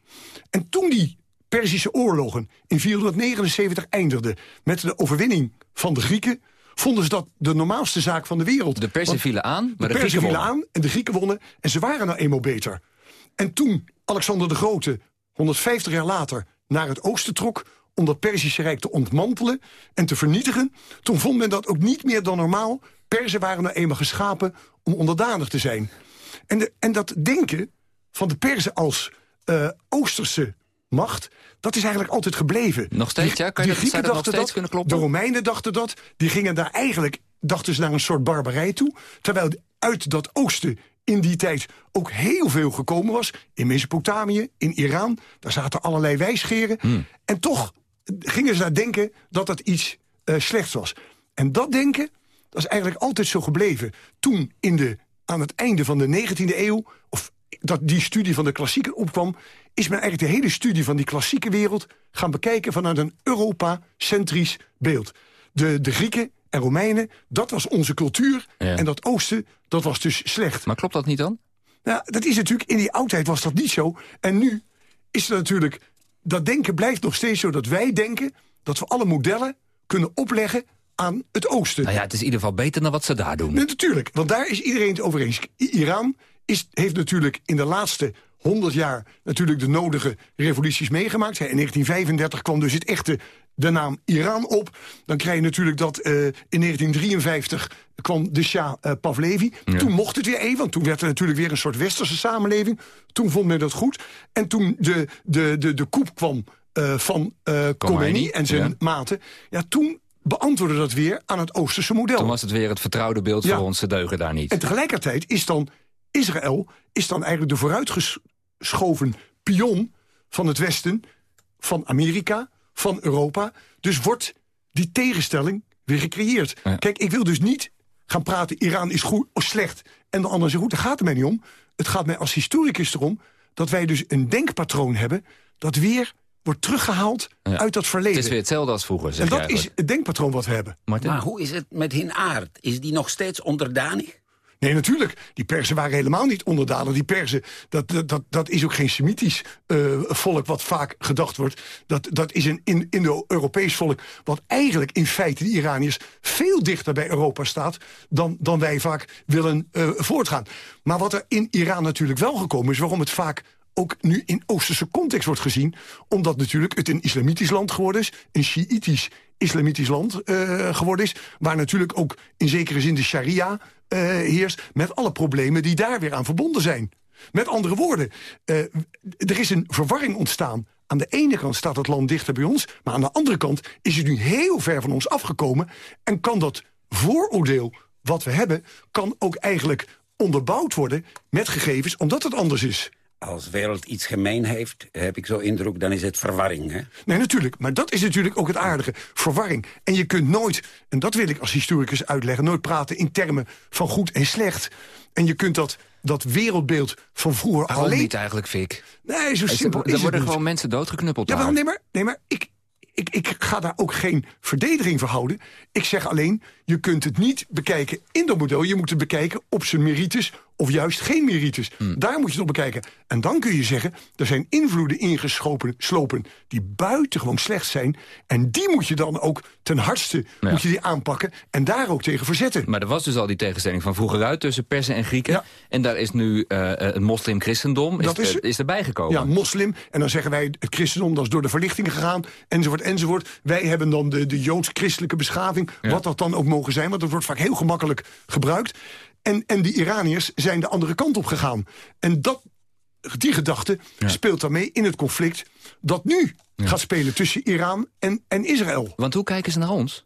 En toen die Perzische oorlogen in 479 eindigden... met de overwinning van de Grieken... vonden ze dat de normaalste zaak van de wereld. De Perzen vielen aan, maar de, de vielen wonnen. aan en de Grieken wonnen. En ze waren nou eenmaal beter. En toen Alexander de Grote, 150 jaar later, naar het oosten trok... om dat Perzische Rijk te ontmantelen en te vernietigen... toen vond men dat ook niet meer dan normaal. Perzen waren nou eenmaal geschapen om onderdanig te zijn. En, de, en dat denken van de Perzen als eh, Oosterse macht... dat is eigenlijk altijd gebleven. Nog steeds, Die- ja? Kan je die dat- nog dachten steeds dat, kunnen kloppen? De Romeinen dachten dat. Die gingen daar eigenlijk, dachten ze naar een soort barbarij toe. Terwijl uit dat oosten in die tijd ook heel veel gekomen was. In Mesopotamië, in Iran. Daar zaten allerlei wijsgeren. Hmm. En toch gingen ze daar denken dat dat iets eh, slechts was. En dat denken, dat is eigenlijk altijd zo gebleven. Toen in de, aan het einde van de 19e eeuw... of dat die studie van de klassieken opkwam... is men eigenlijk de hele studie van die klassieke wereld... gaan bekijken vanuit een Europa-centrisch beeld. De, de Grieken en Romeinen, dat was onze cultuur. En dat oosten, dat was dus slecht. Maar klopt dat niet dan? Nou, dat is natuurlijk, in die oudheid was dat niet zo. En nu is het natuurlijk, dat denken blijft nog steeds zo... dat wij denken dat we alle modellen kunnen opleggen aan het oosten. Nou ja, het is in ieder geval beter dan wat ze daar doen. Nee, natuurlijk, want daar is iedereen het over eens. Iran is, heeft natuurlijk in de laatste 100 jaar natuurlijk de nodige revoluties meegemaakt. In 1935 kwam dus het echte de naam Iran op. Dan krijg je natuurlijk dat eh, in 1953 kwam de Shah eh, Pavlevi. Toen mocht het weer even, want toen werd er natuurlijk weer een soort westerse samenleving. Toen vond men dat goed. En toen de, de, de, de coup kwam eh, van eh Khomeini en zijn ja. maten... Ja, toen beantwoordde dat weer aan het Oosterse model. Toen was het weer het vertrouwde beeld Ja. voor ons, ze deugen daar niet. En tegelijkertijd is dan Israël is dan eigenlijk de vooruitgeschoven pion van het Westen, van Amerika, van Europa. Dus wordt die tegenstelling weer gecreëerd. Kijk, ik wil dus niet gaan praten, Iran is goed of slecht en de ander is goed. Daar gaat het mij niet om. Het gaat mij als historicus erom dat wij dus een denkpatroon hebben... dat weer wordt teruggehaald uit dat verleden. Het is weer hetzelfde als vroeger, zeg En dat is het denkpatroon wat we hebben. Maar hoe is het met hun aard? Is die nog steeds onderdanig? Nee, natuurlijk. Die Persen waren helemaal niet onderdanig. Die Persen, dat, dat, dat, dat is ook geen Semitisch eh, volk wat vaak gedacht wordt. Dat, dat is een in- Indo-Europees volk wat eigenlijk in feite, de Iraniërs... veel dichter bij Europa staat dan, dan wij vaak willen eh, voortgaan. Maar wat er in Iran natuurlijk wel gekomen is... waarom het vaak ook nu in Oosterse context wordt gezien... omdat natuurlijk het een islamitisch land geworden is... een Shiïtisch islamitisch land eh, geworden is... waar natuurlijk ook in zekere zin de sharia eh, heerst... met alle problemen die daar weer aan verbonden zijn. Met andere woorden, eh, er is een verwarring ontstaan. Aan de ene kant staat het land dichter bij ons... maar aan de andere kant is het nu heel ver van ons afgekomen... en kan dat vooroordeel wat we hebben... kan ook eigenlijk onderbouwd worden met gegevens omdat het anders is. Als wereld iets gemeen heeft, heb ik zo indruk, dan is het verwarring. Hè? Nee, natuurlijk. Maar dat is natuurlijk ook het aardige. Verwarring. En je kunt nooit, en dat wil ik als historicus uitleggen... nooit praten in termen van goed en slecht. En je kunt dat, dat wereldbeeld van vroeger Waarom alleen... niet eigenlijk, Fik? Nee, zo Is- simpel Er is het worden niet. gewoon mensen doodgeknuppeld Ja, wel, nee, maar, nee, maar ik, ik, ik ga daar ook geen verdediging voor houden. Ik zeg alleen, je kunt het niet bekijken in dat model. Je moet het bekijken op zijn merites, of juist geen meritus. Daar moet je het op bekijken. En dan kun je zeggen, er zijn invloeden ingeslopen slopen die buitengewoon slecht zijn. En die moet je dan ook ten hardste moet je die aanpakken en daar ook tegen verzetten. Maar er was dus al die tegenstelling van vroeger uit tussen Persen en Grieken. En daar is nu uh, het moslim-christendom is- is erbij gekomen. Ja, moslim. En dan zeggen wij, het christendom dat is door de verlichting gegaan, enzovoort, enzovoort. Wij hebben dan de, de joods-christelijke beschaving, wat dat dan ook mogen zijn, want dat wordt vaak heel gemakkelijk gebruikt. En, en die Iraniërs zijn de andere kant op gegaan. En dat, die gedachte speelt dan mee in het conflict dat nu gaat spelen tussen Iran en, en Israël. Want hoe kijken ze naar ons?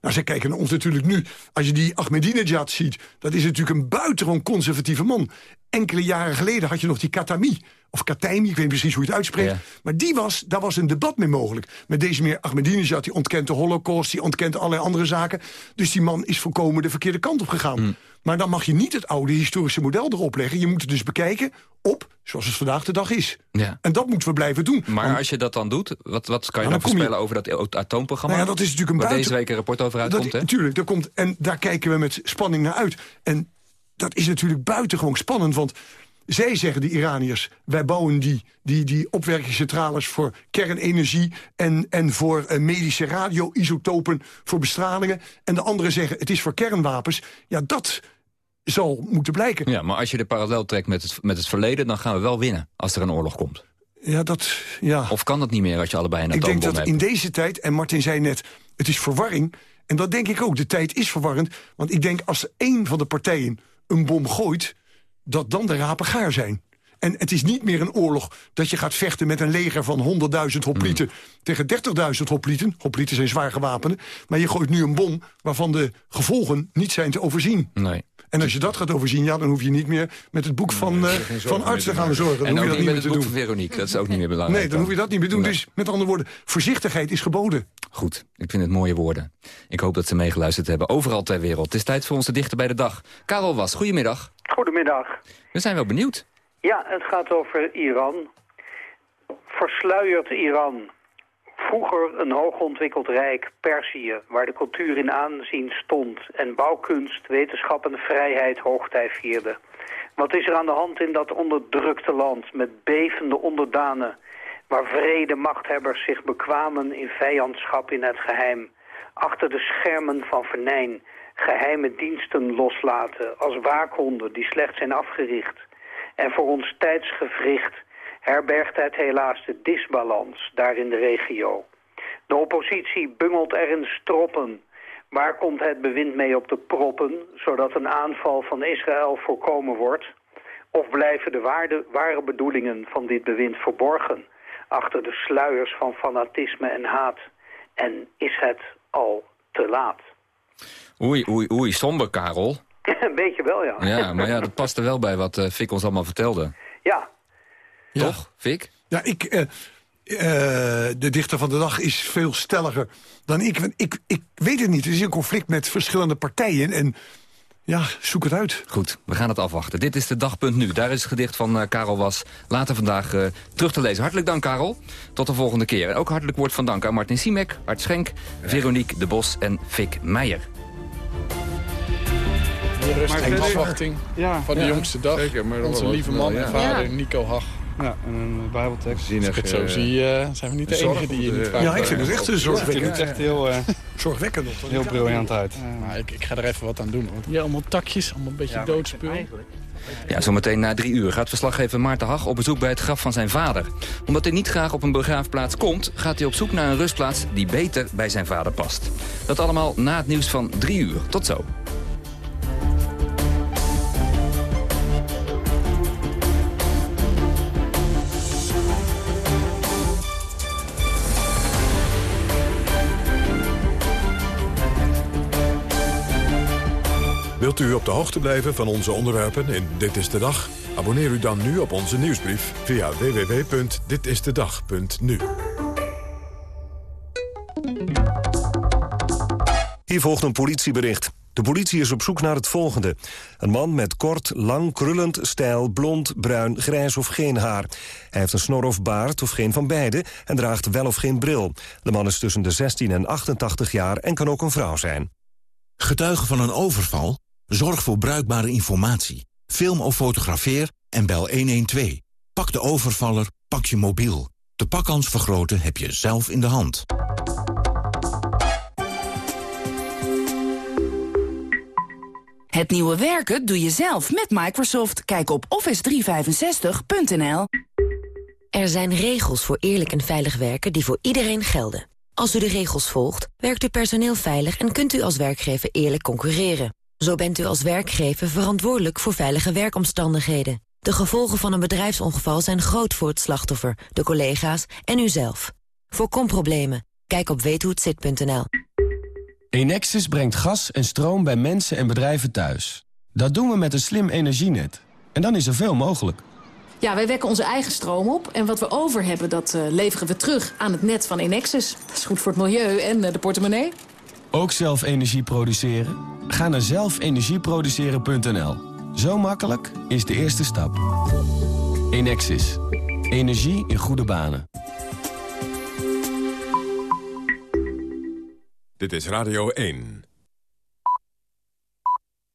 Nou, zij kijken naar ons natuurlijk nu. Als je die Ahmadinejad ziet, dat is natuurlijk een buitengewoon conservatieve man. Enkele jaren geleden had je nog die Katami, of Kataimi, ik weet niet precies hoe je het uitspreekt. Maar die was, daar was een debat mee mogelijk. Met deze meer Ahmadinejad, die ontkent de holocaust... die ontkent allerlei andere zaken. Dus die man is volkomen de verkeerde kant op gegaan. Hmm. Maar dan mag je niet het oude historische model erop leggen. Je moet het dus bekijken op zoals het vandaag de dag is. Ja. En dat moeten we blijven doen. Maar als je dat dan doet, wat, wat kan je dan je- voorspellen over dat atoomprogramma? Nou ja, dat is natuurlijk een Waar buiten- deze week een rapport over uitkomt, hè? Natuurlijk, daar komt, en daar kijken we met spanning naar uit. En dat is natuurlijk buitengewoon spannend, want zij zeggen, de Iraniërs... wij bouwen die, die, die opwerkingscentrales voor kernenergie... en, en voor eh, medische radioisotopen, voor bestralingen. En de anderen zeggen, het is voor kernwapens. Ja, dat zal moeten blijken. Ja, maar als je de parallel trekt met het, met het verleden... dan gaan we wel winnen als er een oorlog komt. Ja, dat... Ja. Of kan dat niet meer als je allebei een Ik denk atoombom dat hebt? in deze tijd, en Martin zei net, het is verwarring. En dat denk ik ook, de tijd is verwarrend. Want ik denk als één van de partijen een bom gooit... dat dan de rapen gaar zijn. En het is niet meer een oorlog dat je gaat vechten met een leger van 100.000 hoplieten... Hmm. tegen 30.000 hoplieten. Hoplieten zijn zwaar gewapenen. Maar je gooit nu een bom waarvan de gevolgen niet zijn te overzien. Nee. En als je dat gaat overzien, ja, dan hoef je niet meer met het boek van, eh, van arts te gaan zorgen. Dan En hoef je dat niet meer het te boek doen. van Veronique. Dat is ook niet meer belangrijk. Nee, dan hoef je dat niet meer te doen. Dus met andere woorden, voorzichtigheid is geboden. Goed, ik vind het mooie woorden. Ik hoop dat ze meegeluisterd hebben, overal ter wereld. Het is tijd voor onze dichter bij de dag. Karel Was, goedemiddag. Goedemiddag. We zijn wel benieuwd. Ja, het gaat over Iran. Versluierd Iran. Vroeger een hoogontwikkeld rijk, Perzië, waar de cultuur in aanzien stond... en bouwkunst, wetenschap en vrijheid hoogtij vierde. Wat is er aan de hand in dat onderdrukte land met bevende onderdanen... waar vrede machthebbers zich bekwamen in vijandschap in het geheim... achter de schermen van venijn geheime diensten loslaten... als waakhonden die slecht zijn afgericht... En voor ons tijdsgevricht herbergt het helaas de disbalans daar in de regio. De oppositie bungelt er in stroppen. Waar komt het bewind mee op de proppen, zodat een aanval van Israël voorkomen wordt? Of blijven de waarde, ware bedoelingen van dit bewind verborgen, achter de sluiers van fanatisme en haat? En is het al te laat? Oei, oei, oei, somber, Karel. Een beetje wel, ja. Ja, maar ja, dat past er wel bij wat eh Fik ons allemaal vertelde. Ja, Toch, Fik? Ja, ik, eh, eh, de dichter van de dag is veel stelliger dan ik. Want ik, ik weet het niet. Het is een conflict met verschillende partijen. En ja, zoek het uit. Goed, we gaan het afwachten. Dit is de dagpunt nu. Daar is het gedicht van eh, Karel Was later vandaag eh, terug te lezen. Hartelijk dank, Karel. Tot de volgende keer. En ook hartelijk woord van dank aan Martin Siemek, Art Schenk, Veronique de Bos en Fik Meijer. rust Maar en afwachting Ja. van de Ja. jongste dag. Zeker, maar dat Onze lieve wel, man ja. en vader Ja. Nico Hag. Ja, en een bijbeltekst. Als ik het zo eh, zie, eh, zijn we niet de enige die je niet vraagt. Ja, ik vind het echt een zorgwekkend. Ik vind het echt heel... eh, Zorgwekkend. Heel briljant uit. Maar ik, ik ga er even wat aan doen. Want hier allemaal takjes, allemaal een beetje doodspul. Ja, zometeen na drie uur gaat verslaggever Maarten Hag op bezoek bij het graf van zijn vader. Omdat hij niet graag op een begraafplaats komt, gaat hij op zoek naar een rustplaats die beter bij zijn vader past. Dat allemaal na het nieuws van drie uur. Tot zo. Wilt u op de hoogte blijven van onze onderwerpen in Dit is de Dag? Abonneer u dan nu op onze nieuwsbrief via www.ditistedag.nu. Hier volgt een politiebericht. De politie is op zoek naar het volgende. Een man met kort, lang, krullend, stijl, blond, bruin, grijs of geen haar. Hij heeft een snor of baard of geen van beide en draagt wel of geen bril. De man is tussen de 16 en 88 jaar en kan ook een vrouw zijn. Getuige van een overval? Zorg voor bruikbare informatie. Film of fotografeer en bel 112. Pak de overvaller, pak je mobiel. De pakkans vergroten heb je zelf in de hand. Het nieuwe werken doe je zelf met Microsoft. Kijk op office365.nl. Er zijn regels voor eerlijk en veilig werken die voor iedereen gelden. Als u de regels volgt, werkt uw personeel veilig en kunt u als werkgever eerlijk concurreren. Zo bent u als werkgever verantwoordelijk voor veilige werkomstandigheden. De gevolgen van een bedrijfsongeval zijn groot voor het slachtoffer, de collega's en uzelf. Voorkom problemen. Kijk op weethohetzit.nl. Enexis brengt gas en stroom bij mensen en bedrijven thuis. Dat doen we met een slim energienet. En dan is er veel mogelijk. Ja, wij wekken onze eigen stroom op. En wat we over hebben, dat uh, leveren we terug aan het net van Enexis. Dat is goed voor het milieu en uh, de portemonnee. Ook zelf energie produceren? Ga naar zelfenergieproduceren.nl. Zo makkelijk is de eerste stap. Enexis. Energie in goede banen. Dit is Radio 1.